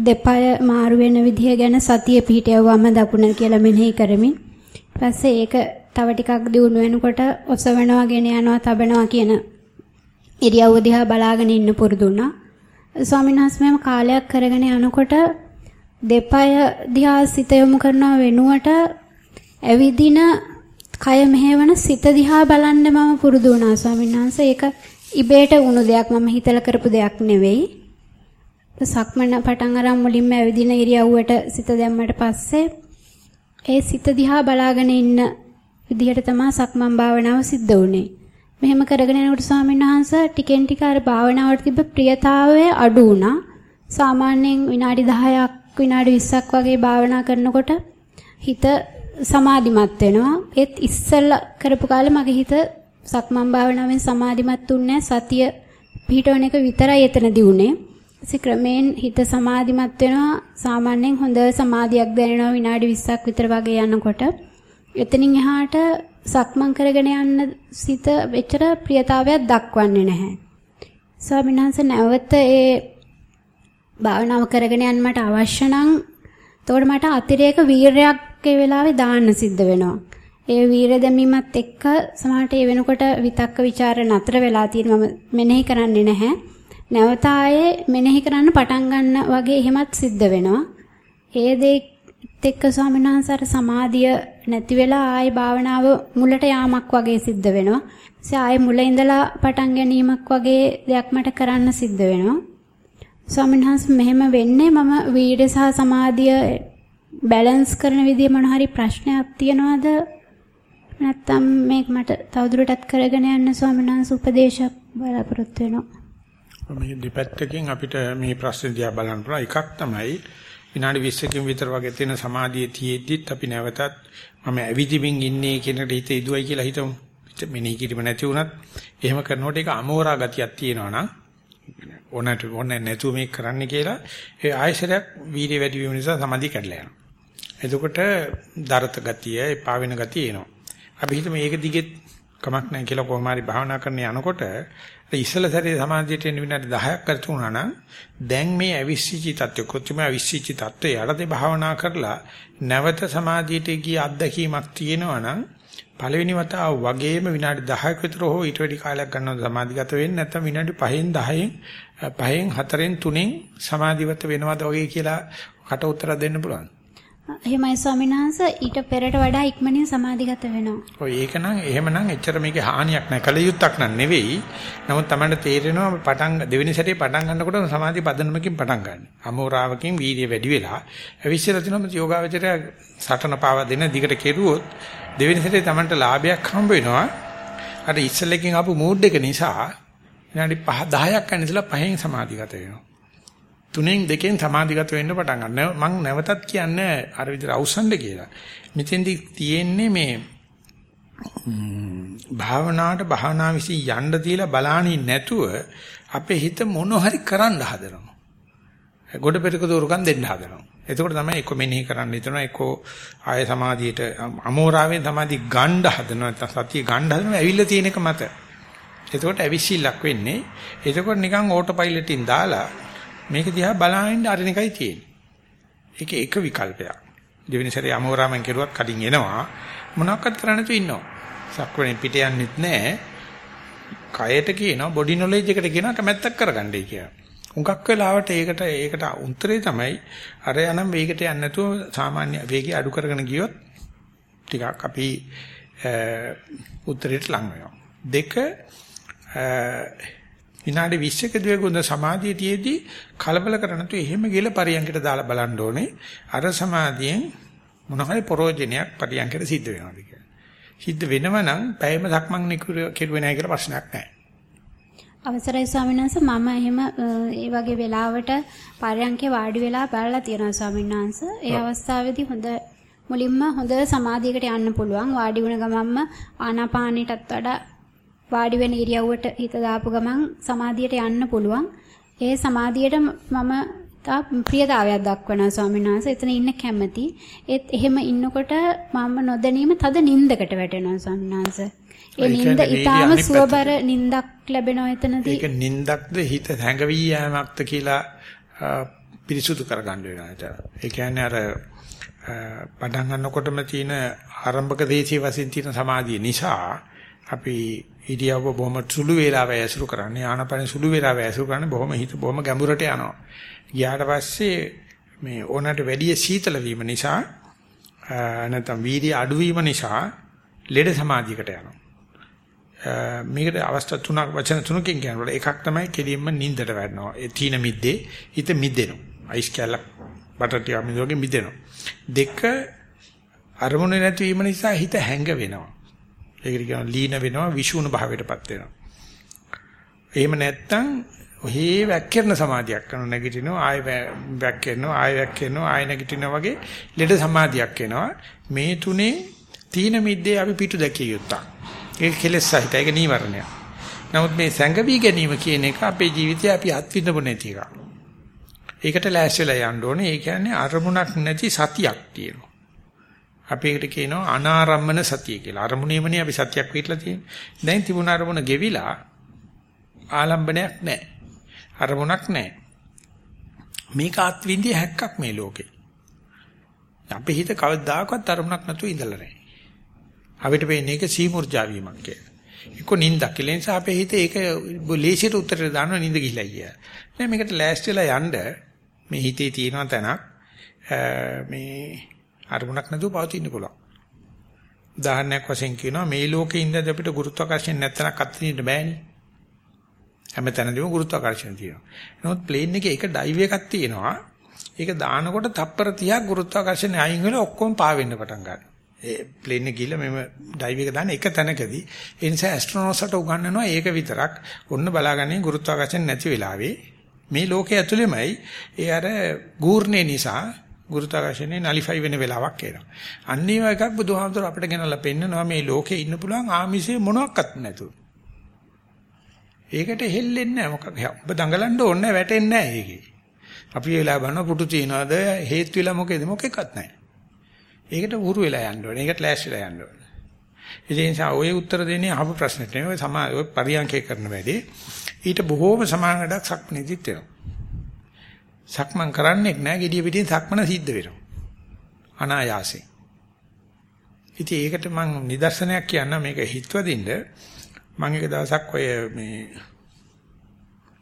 දෙපය මාරු වෙන විදිහ ගැන සතිය පිහිටවවම දකුණ කියලා මෙනෙහි කරමින් ඊපස්සේ ඒක තව ටිකක් දියුණු වෙනකොට ඔසවනවා ගෙන යනවා තබනවා කියන ඉරියව්ව දිහා බලාගෙන ඉන්න පුරුදු වුණා. ස්වාමීන් වහන්සේ කාලයක් කරගෙන යනකොට දෙපය දිහා සිත යොමු කරනව වෙනුවට ඇවිදින කය මෙහෙවන සිත දිහා බලන්න මම පුරුදු වුණා ස්වාමීන් වහන්සේ. ඒක ඉබේට වුණු දෙයක් මම හිතලා කරපු දෙයක් නෙවෙයි. සක්මන පටන් අරන් මුලින්ම ඇවිදින ඉරියව්වට සිත දැම්මට පස්සේ ඒ සිත දිහා බලාගෙන ඉන්න විදිහට තමයි සක්මන් භාවනාව සිද්ධ වුනේ. මෙහෙම කරගෙන යනකොට ස්වාමීන් වහන්සේ ටිකෙන් ටික අර භාවනාවට තිබ්බ ප්‍රියතාවය අඩු වුණා. සාමාන්‍යයෙන් විනාඩි 10ක් විනාඩි 20ක් වගේ භාවනා කරනකොට හිත සමාධිමත් වෙනවා. ඒත් ඉස්සෙල්ලා කරපු කාලේ මගේ හිත සක්මන් භාවනාවෙන් සමාධිමත් වුණේ සතිය පිහිටවන එක විතරයි එතනදී උනේ. ඊට ක්‍රමෙන් හිත සමාධිමත් වෙනවා. සාමාන්‍යයෙන් හොඳ සමාධියක් දැනෙනවා විනාඩි 20ක් විතර වගේ යනකොට. එතනින් එහාට සක්මන් කරගෙන යන්න සිත වෙච්චර ප්‍රියතාවයක් දක්වන්නේ නැහැ. ස්වාමීන් වහන්සේ නැවත ඒ භාවනාව කරගෙන යන්න මට අවශ්‍ය නම් එතකොට මට අතිරේක වීරයක් ඒ වෙලාවේ දාන්න සිද්ධ වෙනවා. ඒ වීර දැමීමත් එක්ක සමහරට ඒ වෙනකොට විතක්ක ਵਿਚාර නතර වෙලා තියෙන මම මෙනෙහි කරන්නේ නැහැ. නැවත ආයේ මෙනෙහි කරන්න පටන් ගන්න වගේ එහෙමත් සිද්ධ වෙනවා. ඒ දෙත් එක්ක ස්වාමීන් වහන්සේ සමාධිය නැති වෙලා ආයේ භාවනාව මුලට යාමක් වගේ සිද්ධ වෙනවා. ඊට ආයේ මුල ඉඳලා පටන් ගැනීමක් වගේ දෙයක් මට කරන්න සිද්ධ වෙනවා. ස්වාමීන් වහන්සේ මෙහෙම වෙන්නේ මම වීර්ය සහ සමාධිය බැලන්ස් කරන විදිය මොන හරි ප්‍රශ්නයක් තියනවද නැත්නම් මේක මට තවදුරටත් කරගෙන යන්න ස්වාමීන් වහන්සේ උපදේශයක් බලාපොරොත්තු වෙනවා. මේ දෙපැත්තකින් අපිට මේ ප්‍රශ්න දිහා බලන්න පුළුවන් එකක් තමයි විනාඩි 20කින් විතර වගේ තියෙන සමාධිය තියෙද්දිත් අපි නැවතත් මම ඇවිදිමින් ඉන්නේ කියනකට හිත ඉදුවයි කියලා හිතමු. මෙනෙහි කිරීම නැති වුණත් එහෙම කරනකොට ඒක අමෝරා ගතියක් තියෙනවා නම් ඕනට ඕන නැතුව මේක කරන්න කියලා ඒ ආයශරයක් වීර්ය වැඩි වීම නිසා සමාධිය කැඩලා යනවා. එතකොට දරත ගතිය, එපා වෙන ගතිය එනවා. අපි හිතමු මේක දිගෙත් කමක් නැහැ කියලා කොහොම හරි භාවනා කරන්න යනකොට ඉස්සල සැරේ සමාධියට එන්න විනාඩි 10ක් කරතු වුණා නම් දැන් මේ අවිශ්චිත තත්ත්ව කෘත්‍රිම අවිශ්චිත තත්ත්වය යටතේ භාවනා කරලා නැවත සමාධියට ගිය අත්දැකීමක් තියෙනවා නම් පළවෙනි වතාව වගේම විනාඩි 10ක විතර හෝ ඊට වැඩි කාලයක් ගන්නවද සමාධිගත වෙන්නේ නැත්නම් විනාඩි 5න් 10න් 5න් 4න් 3න් සමාධිගත වෙනවද වගේ කියලා කට උත්තර දෙන්න පුළුවන්. එහෙමයි ස්වාමීන් වහන්සේ ඊට පෙරට වඩා ඉක්මනින් සමාධිගත වෙනවා. ඔය ඒක නම් එහෙමනම් එච්චර මේකේ හානියක් නැහැ. කලියුත්තක් නන් නෙවෙයි. නමුත් Tamanට තේරෙනවා පටන් දෙවෙනි සැරේ පටන් ගන්නකොට සමාධි පදනමකින් පටන් ගන්න. අමෝරාවකින් වීර්ය වැඩි වෙලා අවිශ්වර තිනොත් යෝගාවචරය සටන පාවා දෙන දිගට කෙරුවොත් දෙවෙනි සැරේ Tamanට ලාභයක් හම්බ වෙනවා. අර ඉස්සෙල්ලකින් ආපු මූඩ් එක නිසා විනාඩි 5 10ක් යන ඉඳලා පහෙන් සමාධිගත වෙනවා. තුනෙන් දෙකෙන් සමාධිගත වෙන්න පටන් ගන්නවා. මම නැවතත් කියන්නේ අර විදිහට අවසන්ඩ කියලා. මෙතෙන්දි තියෙන්නේ මේ භාවනාවට භාවනා විශ්ි යන්න තියලා බලාණි නැතුව අපේ හිත මොන හරි කරන්න හදනවා. ගොඩ පෙරක දෝරුකම් දෙන්න හදනවා. එතකොට තමයි එක්ක මෙනෙහි කරන්න හිතනවා එක්ක ආය සමාධියට අමෝරාවෙන් සමාධි ගණ්ඩ හදනවා නැත්නම් සතිය ගණ්ඩ හදනවා ඇවිල්ලා තියෙන එක මත. එතකොට ඇවිසිල්ලක් වෙන්නේ. එතකොට නිකන් ඕටෝ පයිලට්ින් දාලා මේක දිහා බලහින්න අරින එකයි තියෙන්නේ. ඒක එක විකල්පයක්. දෙවෙනි සැරේ අමෝරාමෙන් කෙරුවත් කඩින් එනවා. මොනවාක්වත් කරන්න නැතුව ඉන්නවා. සක්වණේ පිට යන්නෙත් නැහැ. කයට කියනවා බොඩි නොලෙජ් එකට කියනවා කැමැත්තක් කරගන්නයි කියලා. හුඟක් වෙලාවට ඒකට ඒකට උත්තරේ තමයි අර යනම් වේගයට යන්නේ නැතුව සාමාන්‍ය වේගය අඩු කරගෙන ගියොත් ටිකක් අපි උත්තරයට ලං වෙනවා. දෙක විනාඩි 20ක ද්වේගුණ සමාධියටදී කලබල කරන තු එහෙම ගිහලා පරියන්කට දාලා බලන්න ඕනේ. අර සමාධියෙන් මොන හරි ප්‍රෝජනයක් පරියන්කට සිද්ධ වෙනවාද කියලා. සිද්ධ වෙනවා නම් පැයම සක්මන් කෙරුවේ නැහැ කියලා ප්‍රශ්නයක් නැහැ. අවසරයි ස්වාමීන් වහන්සේ මම එහෙම ඒ වගේ වෙලාවට පරයන්කේ වාඩි වෙලා බලලා තියෙනවා ස්වාමීන් වහන්සේ. ඒ අවස්ථාවේදී හොඳ මුලින්ම හොඳ සමාධියකට යන්න පුළුවන්. වාඩි වුණ ගමන්ම ආනාපානෙටත් වඩා වාඩි වෙන ඉරියව්වට හිත දාපු ගමන් සමාධියට යන්න පුළුවන්. ඒ සමාධියට මම තා ප්‍රියතාවයක් දක්වනවා ස්වාමීන් වහන්සේ. එතන ඉන්න කැමැති. ඒත් එහෙම ඉන්නකොට මම නොදැනීම තද නින්දකට වැටෙනවා ස්වාමීන් වහන්සේ. ඒ නින්ද ඊටාම සුවබර නින්දක් ලැබෙනවා එතනදී. ඒක නින්දක්ද හිත හැඟවි යෑමක්ද කියලා පිරිසුදු කරගන්න වෙනවා. ඒ කියන්නේ අර පටන් ගන්නකොටම තියෙන ආරම්භක දේශීය වශයෙන් තියෙන සමාධිය නිසා අපි ඉරියව්ව බොහොම සුළු වේලාවක් ඇසුරු කරන්නේ ආනපන සුළු වේලාවක් ඇසුරු කරන්නේ බොහොම හිත බොහොම ගැඹුරට යනවා. ගියාට පස්සේ මේ ඕනට වැඩි සීතල වීම නිසා නැත්නම් වීර්ය අඩුවීම නිසා ලෙඩ සමාධියකට යනවා. මේකට අවස්ථා තුනක් වචන තුනකින් කියනකොට එකක් තමයි කෙලින්ම නිින්දට වැටෙනවා. ඒ තීන මිද්දේ හිත මිදෙනවා. අයිස් කැල්ලක් බටර් ටික මිදෝගේ මිදෙනවා. දෙක අරමුණ නැතිවීම නිසා හිත හැංග වෙනවා. ඒකට කියනවා ලීන වෙනවා විෂුණු භාවයටපත් වෙනවා. එහෙම නැත්තම් ඔහේ වැක්කිරන සමාධියක් කරන නැගිටිනවා ආය වැක්කිරනවා ආය වැක්කිරනවා ආය නැගිටිනවා වගේ ලෙඩ සමාධියක් එනවා. මේ තුනේ තීන මිද්දේ අපි පිටු දැකිය යුත්තක්. ඒක කෙලෙස් සහිත ඒක නීවරණයක්. නමුත් මේ සැඟවි ගැනීම කියන එක අපේ ජීවිතේ අපි අත්විඳපො නැති එකක්. ඒකට ලෑස්තිලා යන්න ඕනේ. ඒ කියන්නේ අරමුණක් නැති සතියක් තියෙනවා. අපි ඒකට කියනවා අනාරම්මන සතිය කියලා. අරමුණේමනේ අපි සතියක් පිටලා තියෙන්නේ. දැන් තිබුණ අරමුණ ගෙවිලා ආලම්බනයක් නැහැ. අරමුණක් නැහැ. මේක අත්විඳිය හැක්කක් මේ ලෝකේ. අපේ හිත කවදාකවත් අරමුණක් නැතුව ඉඳලා නැහැ. අපිට වෙන්නේ ඒක සීමුර්ජා වීමක් කියලා. ඒක නින්දක් කියලා නිසා අපේ හිත ඒක ලේසියට උත්තරේ දානවා නින්ද ගිහිලා ගියා. දැන් මේකට ලෑස්තිලා යන්න මේ හිතේ තියෙන තැනක් මේ අරමුණක් නැතුව පවතින්න පුළුවන්. උදාහරණයක් වශයෙන් කියනවා මේ ලෝකේ ඉඳන් අපිට ගුරුත්වාකර්ෂණ නැත්තනක් අත්විඳින්න බෑනේ. හැමතැනදීම ගුරුත්වාකර්ෂණ තියෙනවා. නමුත් ප්ලේන් එකේ එක ඩයිව් එකක් තියෙනවා. ඒක දානකොට තප්පර 30ක් ගුරුත්වාකර්ෂණය අයින් වෙලා ඔක්කොම පාවෙන්න පටන් ගන්නවා. ඒ ප්ලේන් එක ගිහලා මෙම ඩයිව් එක දාන එක තැනකදී ඒ නිසා ඇස්ට්‍රොනොට්ස්ට උගන්වනවා ඒක විතරක් ඔන්න බලාගන්නේ ගුරුත්වාකර්ෂණ නැති වෙලාවේ මේ ලෝකයේ ඇතුළෙමයි ඒ අර ගූර්ණේ නිසා ගුරුත්වාකර්ෂණේ නලිෆයි වෙන වෙලාවක් එනවා. අන්න ඒ වගේ එකක් බුදුහාමුදුර අපිට ගෙනල්ලා පෙන්නනවා මේ ලෝකේ ඉන්න පුළුවන් ආමිෂේ මොනවත් නැතුව. ඒකට හෙල්ලෙන්නේ නැහැ මොකක්. ඔබ දඟලන්න ඕනේ නැහැ වැටෙන්නේ නැහැ ඒකේ. අපි වෙලා බලන පුටු තියනවාද හේතු වෙලා මොකේද මොකෙක්වත් නැහැ. ඒකට උරු වෙලා යන්න ඕනේ. ඒකට ලෑස්ති වෙලා යන්න ඕනේ. ඒ නිසා ඔය උත්තර දෙන්නේ අහපු ප්‍රශ්නෙට නෙවෙයි සමා ඔය පරියන්කේ කරන වැඩේ. ඊට බොහෝම සමාන වැඩක් සක්මනේදිත් වෙනවා. සක්මන් කරන්නේ නැහැ gediya පිටින් සක්මන සිද්ධ වෙනවා. අනායාසයෙන්. ඉතින් ඒකට මම නිදර්ශනයක් කියන්න මේක හිතවදින්න මම එක දවසක් ඔය මේ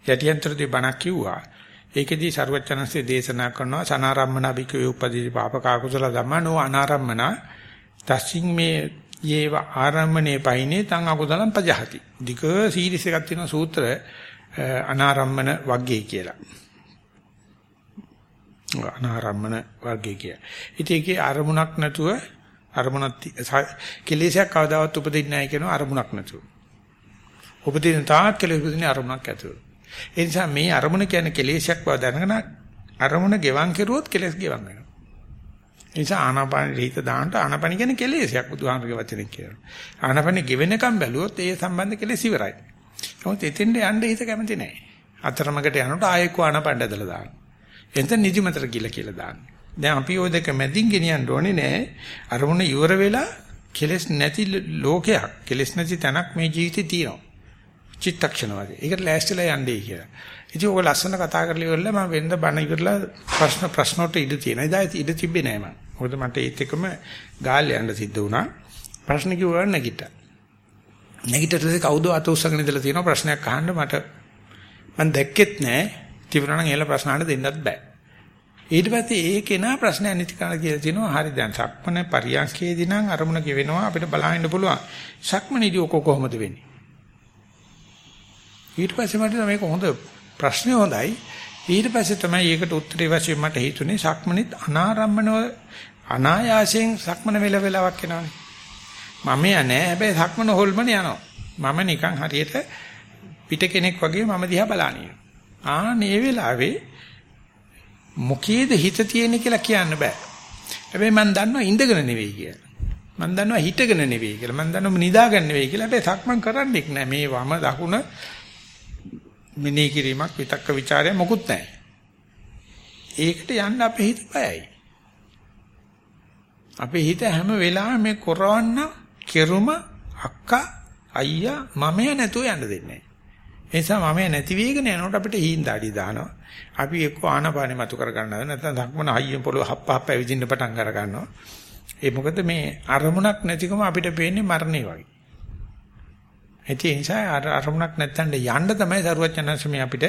යටියන්තරදී බණක් කිව්වා. ඒකෙදී ਸਰවචනන්සේ දේශනා කරනවා සනාරම්මන අභිකේ උපදී පාපක කුසල ධම්මනෝ අනාරම්මන තස්සින් මේ යේව ආරම්මනේ පයින්නේ තං අකුසලම් පජහති. ධික සීරිස් එකක් තියෙන සූත්‍ර අනාරම්මන වග්ගේ කියලා. අනාරම්මන වර්ගය කිය. ඉතින් ඒකේ අරමුණක් නැතුව අරමුණක් කෙලෙසයක් කවදාවත් උපදින්නේ නැහැ කියනවා අරමුණක් නැතුව. උපදින තාක් කෙලෙස් උපදින්නේ අරමුණක් ඇතුව. ඒ නිසා මේ අරමුණ කියන්නේ කෙලෙසයක් බව දැනගෙන අරමුණ ගෙවන් කෙරුවොත් කෙලෙස් ගෙවන් වෙනවා. ඒ නිසා ආනාපාන හිත දාන්නට ආනාපාන කියන්නේ කෙලෙසයක් බුදුහාමරගේ වචනේ කියනවා. ආනාපාන ගෙවෙනකම් බැලුවොත් ඒ සම්බන්ධ කෙලෙස් ඉවරයි. නමුත් එතෙන්ට යන්න හිත කැමති නැහැ. අතරමඟට යනකොට ආයෙක ආනාපාන ඇදලා දානවා. එතන නිදිමතට කියලා කියලා දාන්න. දැන් අපි ওই දෙක මැදින් ගෙනියන්න ඕනේ නෑ. අරමුණ ඉවර වෙලා කෙලස් නැති ලෝකයක්, කෙලස් නැති තැනක් මේ ජීවිතේ තියෙනවා. චිත්තක්ෂණ වගේ. ඒකට ලෑස්තිලා යන්නේ කියලා. ඉතින් ඔය ලස්සන කතා කරලා ඉවරලා මම වෙනද බණ ඉවරලා ප්‍රශ්න ප්‍රශ්න වලට ඉඩ තියෙනවා. එදා ඉඩ තිබ්බේ නෑ මම. මොකද මට ඒත් එකම ගාල් යන්න සිද්ධ වුණා. ප්‍රශ්න කිව්වා නැගිට්ටා. නැගිට්ටට කවුද අත උස්සගෙන ඉඳලා තියෙනවා ප්‍රශ්නයක් අහන්න මට මම දැක්කෙත් නෑ. තිබුණා නම් එයාලා ප්‍රශ්න අහන්න දෙන්නත් බෑ. ඊට පස්සේ ඒ කෙනා ප්‍රශ්න අනිත් කාලා කියලා තිනවා හරි දැන් සක්මන පරියන්කේදී නම් අරමුණ ගෙවෙනවා අපිට බලහින්න පුළුවන්. සක්මනේදී ඔක කොහොමද වෙන්නේ? ඊට පස්සේ මට මේක හොඳ ප්‍රශ්නේ හොඳයි. ඊට පස්සේ තමයි ඒකට උත්තරේ වශයෙන් මට හිතුනේ සක්මනිත් අනාරම්මනව අනායාසයෙන් සක්මන වෙල වෙලාවක් එනවනේ. මම යන්නේ හැබැයි සක්මන හොල්මන යනවා. මම නිකන් හරියට පිට කෙනෙක් වගේ මම දිහා බලන්නේ. ආ මේ වෙලාවේ මොකේද හිත තියෙන්නේ කියලා කියන්න බෑ. හැබැයි මම දන්නවා ඉඳගෙන නෙවෙයි කියලා. මම දන්නවා හිටගෙන නෙවෙයි කියලා. මම දන්නවා නිදාගෙන නෙවෙයි කියලා. හැබැයි සක්මන් කරන්නෙක් නෑ. මේ වම දකුණ මිනී කිරීමක් විතක්ක ਵਿਚාරය මොකුත් නැහැ. ඒකට යන්න අපේ හිත බයයි. අපේ හිත හැම වෙලාවෙම මේ කරවන්න කෙරුම අක්කා අයියා මමයා නැතුව යන්න දෙන්නේ නැහැ. ඒ නිසා මමයා නැති වෙගෙන යනකොට අපිට හීන් දාඩි දානවා. අපි එක්ක ආනපානෙ මතු කර ගන්නවා. නැත්නම් ධක්මන හයියෙන් පොළොව හප්ප හප්ප ඇවිදින්න පටන් අර ගන්නවා. ඒ මොකද මේ අරමුණක් නැතිකම අපිට පේන්නේ මරණේ වගේ. ඒ නිසා අර අරමුණක් නැත්තඳ යන්න තමයි සරුවචනංශමේ අපිට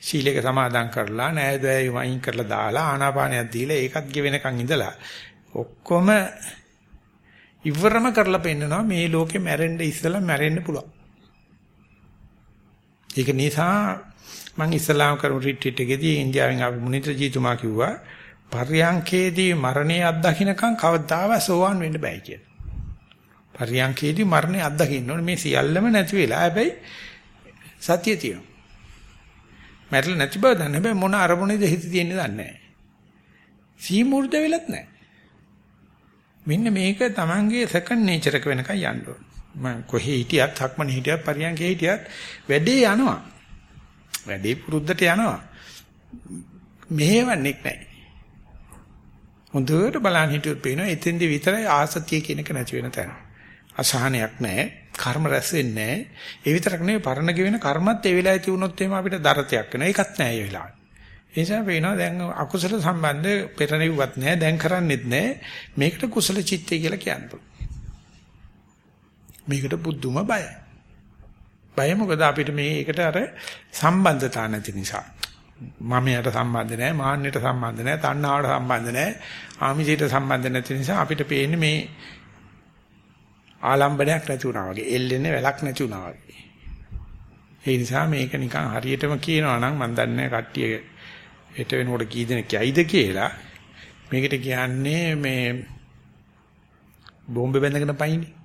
සීලයක සමාදන් කරලා නෑදෑයු වයින් කරලා දාලා ආනාපානයක් දීලා ඒකත් ගෙවෙනකන් ඉඳලා ඔක්කොම ඉවරම කරලා පෙන්නනවා මේ ලෝකේ මැරෙන්න ඉස්සලා මැරෙන්න පුළුවන්. ඒක නිසා මම ඉස්ලාම් කරු රිට්‍රීට් එකේදී ඉන්දියාවෙන් ආපු මුනිත්‍ර ජීතුමා කිව්වා පර්යංකේදී මරණය අත්දකින්නකම් කවදාවත් සෝවන් වෙන්න බෑ කියලා. පරියංකේදී මරණය අත්දකින්න ඕනේ මේ සියල්ලම නැති වෙලා හැබැයි සතිය තියෙනවා. මැරෙලා නැති බව දන්න හැබැයි මොන අරමුණේද හිත තියෙන්නේ දන්නේ නැහැ. සීමුර්ධ වෙලත් නැහැ. මෙන්න මේක Tamange සෙකන්ඩ් නේචර් එක වෙනකන් යන්න ඕන. මම කොහේ හිටියත් හක්මනේ හිටියත් පරියංකේ හිටියත් වැඩේ යනවා. වැඩේ පුරුද්දට යනවා. මෙහෙවන්නේක් නැහැ. හොඳට බලන් හිටියොත් පේනවා එතෙන්දි විතරයි ආසතිය කියන එක නැති වෙන තැන. අසහනයක් නැහැ. කර්ම රැස් වෙන්නේ නැහැ. ඒ විතරක් නෙවෙයි පරණ ගෙවෙන කර්මත් ඒ වෙලාවේ තියුණොත් එහෙම අපිට දරතයක් වෙනවා. ඒකත් නැහැ ඒ වෙලාවේ. ඒ නිසා වෙනවා දැන් අකුසල සම්බන්ධ පෙරණිව්වත් නැහැ. දැන් කරන්නෙත් නැහැ. මේකට කුසල චිත්තය කියලා කියන්න මේකට බුද්ධුම බයයි. බය මොකද අපිට මේකට අර සම්බන්ධතා නැති නිසා. මමයට සම්බන්ධ නැහැ, මාන්නයට සම්බන්ධ නැහැ, තණ්හාවට සම්බන්ධ නැහැ, ආමිෂයට සම්බන්ධ නැති නිසා අපිට පේන්නේ මේ ආලම්බනයක් නැති වුණා වගේ, එල්ලෙන්නේ වැලක් නැති වුණා වගේ. ඒ නිසා මේක නිකන් හරියටම කියනවා නම් මම දන්නේ කට්ටිය හෙට වෙනකොට කී දෙනෙක් යයිද කියලා. මේකට කියන්නේ මේ බෝම්බේ බැඳගෙන පයින්නේ.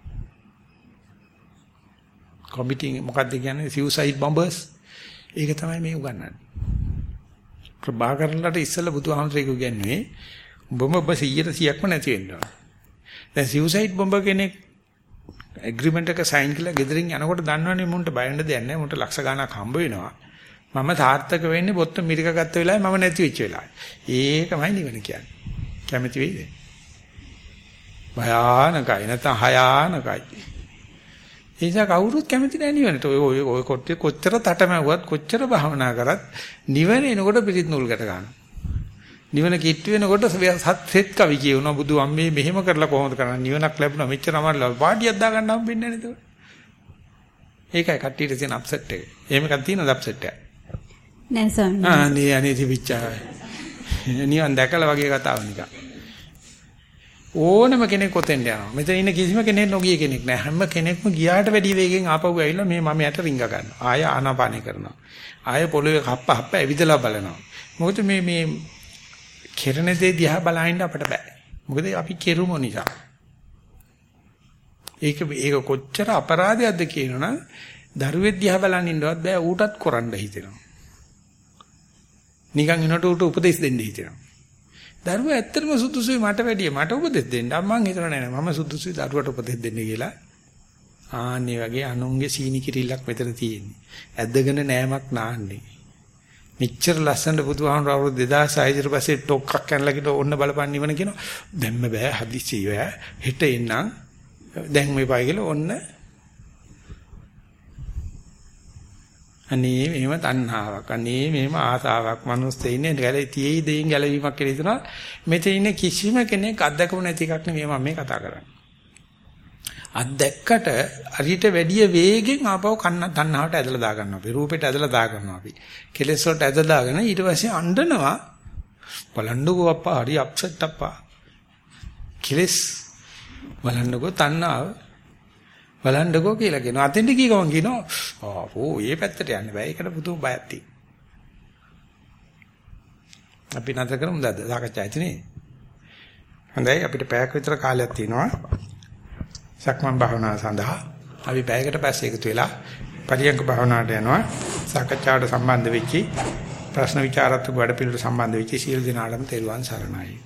කොමිටිං මොකක්ද කියන්නේ? සිව්සයිඩ් බම්බර්ස්. ඒක තමයි මේ උගන්වන්නේ. ප්‍රභාකරන්ලට ඉස්සෙල්ලා බුදුහාමුදුරේක කියන්නේ උඹම ඔබ 100ට 100ක්ම නැති වෙන්න ඕන. දැන් සිව්සයිඩ් බම්බර් කෙනෙක් ඇග්‍රීමන්ට් එක සයින් කළා ගෙදරින් යනකොට දන්නවනේ මුන්ට බයන්න දෙයක් නැහැ. මුන්ට ලක්ෂ ගණක් හම්බ වෙනවා. මම සාර්ථක වෙන්නේ බොත්ත මිරික ගත්ත වෙලාවේ මම නැති වෙච්ච වෙලාවේ. ඒකමයි නිවන කියන්නේ. කැමති වෙයිද? භයානකයි. නැත්නම් හයානකයි. ඒ නිසා කවුරුත් කැමති නැහැ නිවනට ඔය ඔය ඔය කොච්චර තටමැව්වත් කොච්චර භවනා කරත් නිවන එනකොට පිටිත් නූල් ගැට ගන්නවා නිවන කිට්ටු වෙනකොට සත් සෙත් කවි කියනවා බුදු අම්මේ මෙහෙම කරලා කොහොමද කරන්නේ නිවනක් ලැබුණා මෙච්චර අමාරු පාටියක් දාගන්න හම්බෙන්නේ නැහැ නේද? ඒකයි කට්ටියට තියෙන අප්සෙට් එක. එහෙම එකක් තියෙනවද අප්සෙට් එක? නෑ සර්. ආ නේ අනේ තිබිච්චා. නිවන් දැකලා වගේ කතාවක් නිකන්. ඕනම කෙනෙක් කොතෙන්ද යනවා. මෙතන ඉන්න කිසිම කෙනෙක් නොගිය කෙනෙක් නෑ. හැම කෙනෙක්ම ගියාට වැඩි වේගෙන් ආපහු ඇවිල්ලා මේ මම යට රිංග ගන්නවා. ආය ආනාපානේ කරනවා. ආය පොළවේ කප්ප හප්ප ඇවිදලා බලනවා. මොකද මේ මේ කෙරෙන දේ දිහා බලහින්න අපිට බෑ. මොකද අපි කෙරුමු නිසා. ඒක ඒක කොච්චර අපරාධයක්ද කියනවනම් දරුවෙක් දිහා බලන් ඉන්නවත් බෑ ඌටත් කරන්න හිතෙනවා. නිකන් එනකොට ඌට උපදෙස් දෙන්න හිතෙනවා. දරුවා ඇත්තටම සුදුසුයි මට වැඩිය මට උපදෙස් දෙන්න. මං හිතන නෑ මම සුදුසුයි දරුවට උපදෙස් දෙන්න කියලා. ආන්නේ වගේ අනුන්ගේ සීනි කිරිල්ලක් මෙතන තියෙන්නේ. ඇද්දගෙන නෑමක් නාන්නේ. මෙච්චර ලස්සනට බුදුහාමුදුරුවෝ අවුරුදු 2600 ඊට පස්සේ ටොක්ක්ක් කනලා කිව්ව ඔන්න බලපන් නිවන කියනවා. දැම්ම බෑ හදිස්සිය ඔය හෙට එන්නම්. දැන් මේ පයි කියලා ඔන්න අනේ මෙහෙම තණ්හාවක් අනේ මෙහෙම ආසාවක් මනුස්සේ ඉන්නේ ගැලේ තියේයි දෙයින් ගැලවීමක් කියලා හිතනවා. මෙතන ඉන්න කිසිම කෙනෙක් අත්දකපු නැති එකක් නෙමෙයි මම මේ කතා කරන්නේ. අත්දැක්කට අරිට වැඩිය වේගෙන් ආපහු කන්න තණ්හාවට ඇදලා දා ගන්නවා අපි. රූපෙට ඇදලා දා ගන්නවා අපි. කෙලෙස් වලට ඇදලා දාගෙන ඊට පස්සේ අඬනවා. බලන්නකෝ අප්පා හරි අප්සෙට් අප්පා. කෙලෙස්. බලන්නකෝ තණ්හාව. බලන්නකෝ කියලා කියනවා. අතෙන්ට කී ගමන් කියනවා ආපෝ මේ පැත්තට යන්න බෑ. ඒකට පුදුම බයක් තියෙනවා. අපි නැතර කරමුද අද සාකච්ඡා ඇතිනේ. හොඳයි අපිට පැයක් විතර කාලයක් තියෙනවා. සක්මන් භාවනාව සඳහා අපි පැයකට පස්සේ එකතු වෙලා පරියන්ක භාවනාවට යනවා. සාකච්ඡාවට සම්බන්ධ වෙච්චි ප්‍රශ්න විචාරත්මක වැඩ පිළිවෙලට සම්බන්ධ වෙච්ච සියලු දෙනාටම තෙරුවන් සරණයි.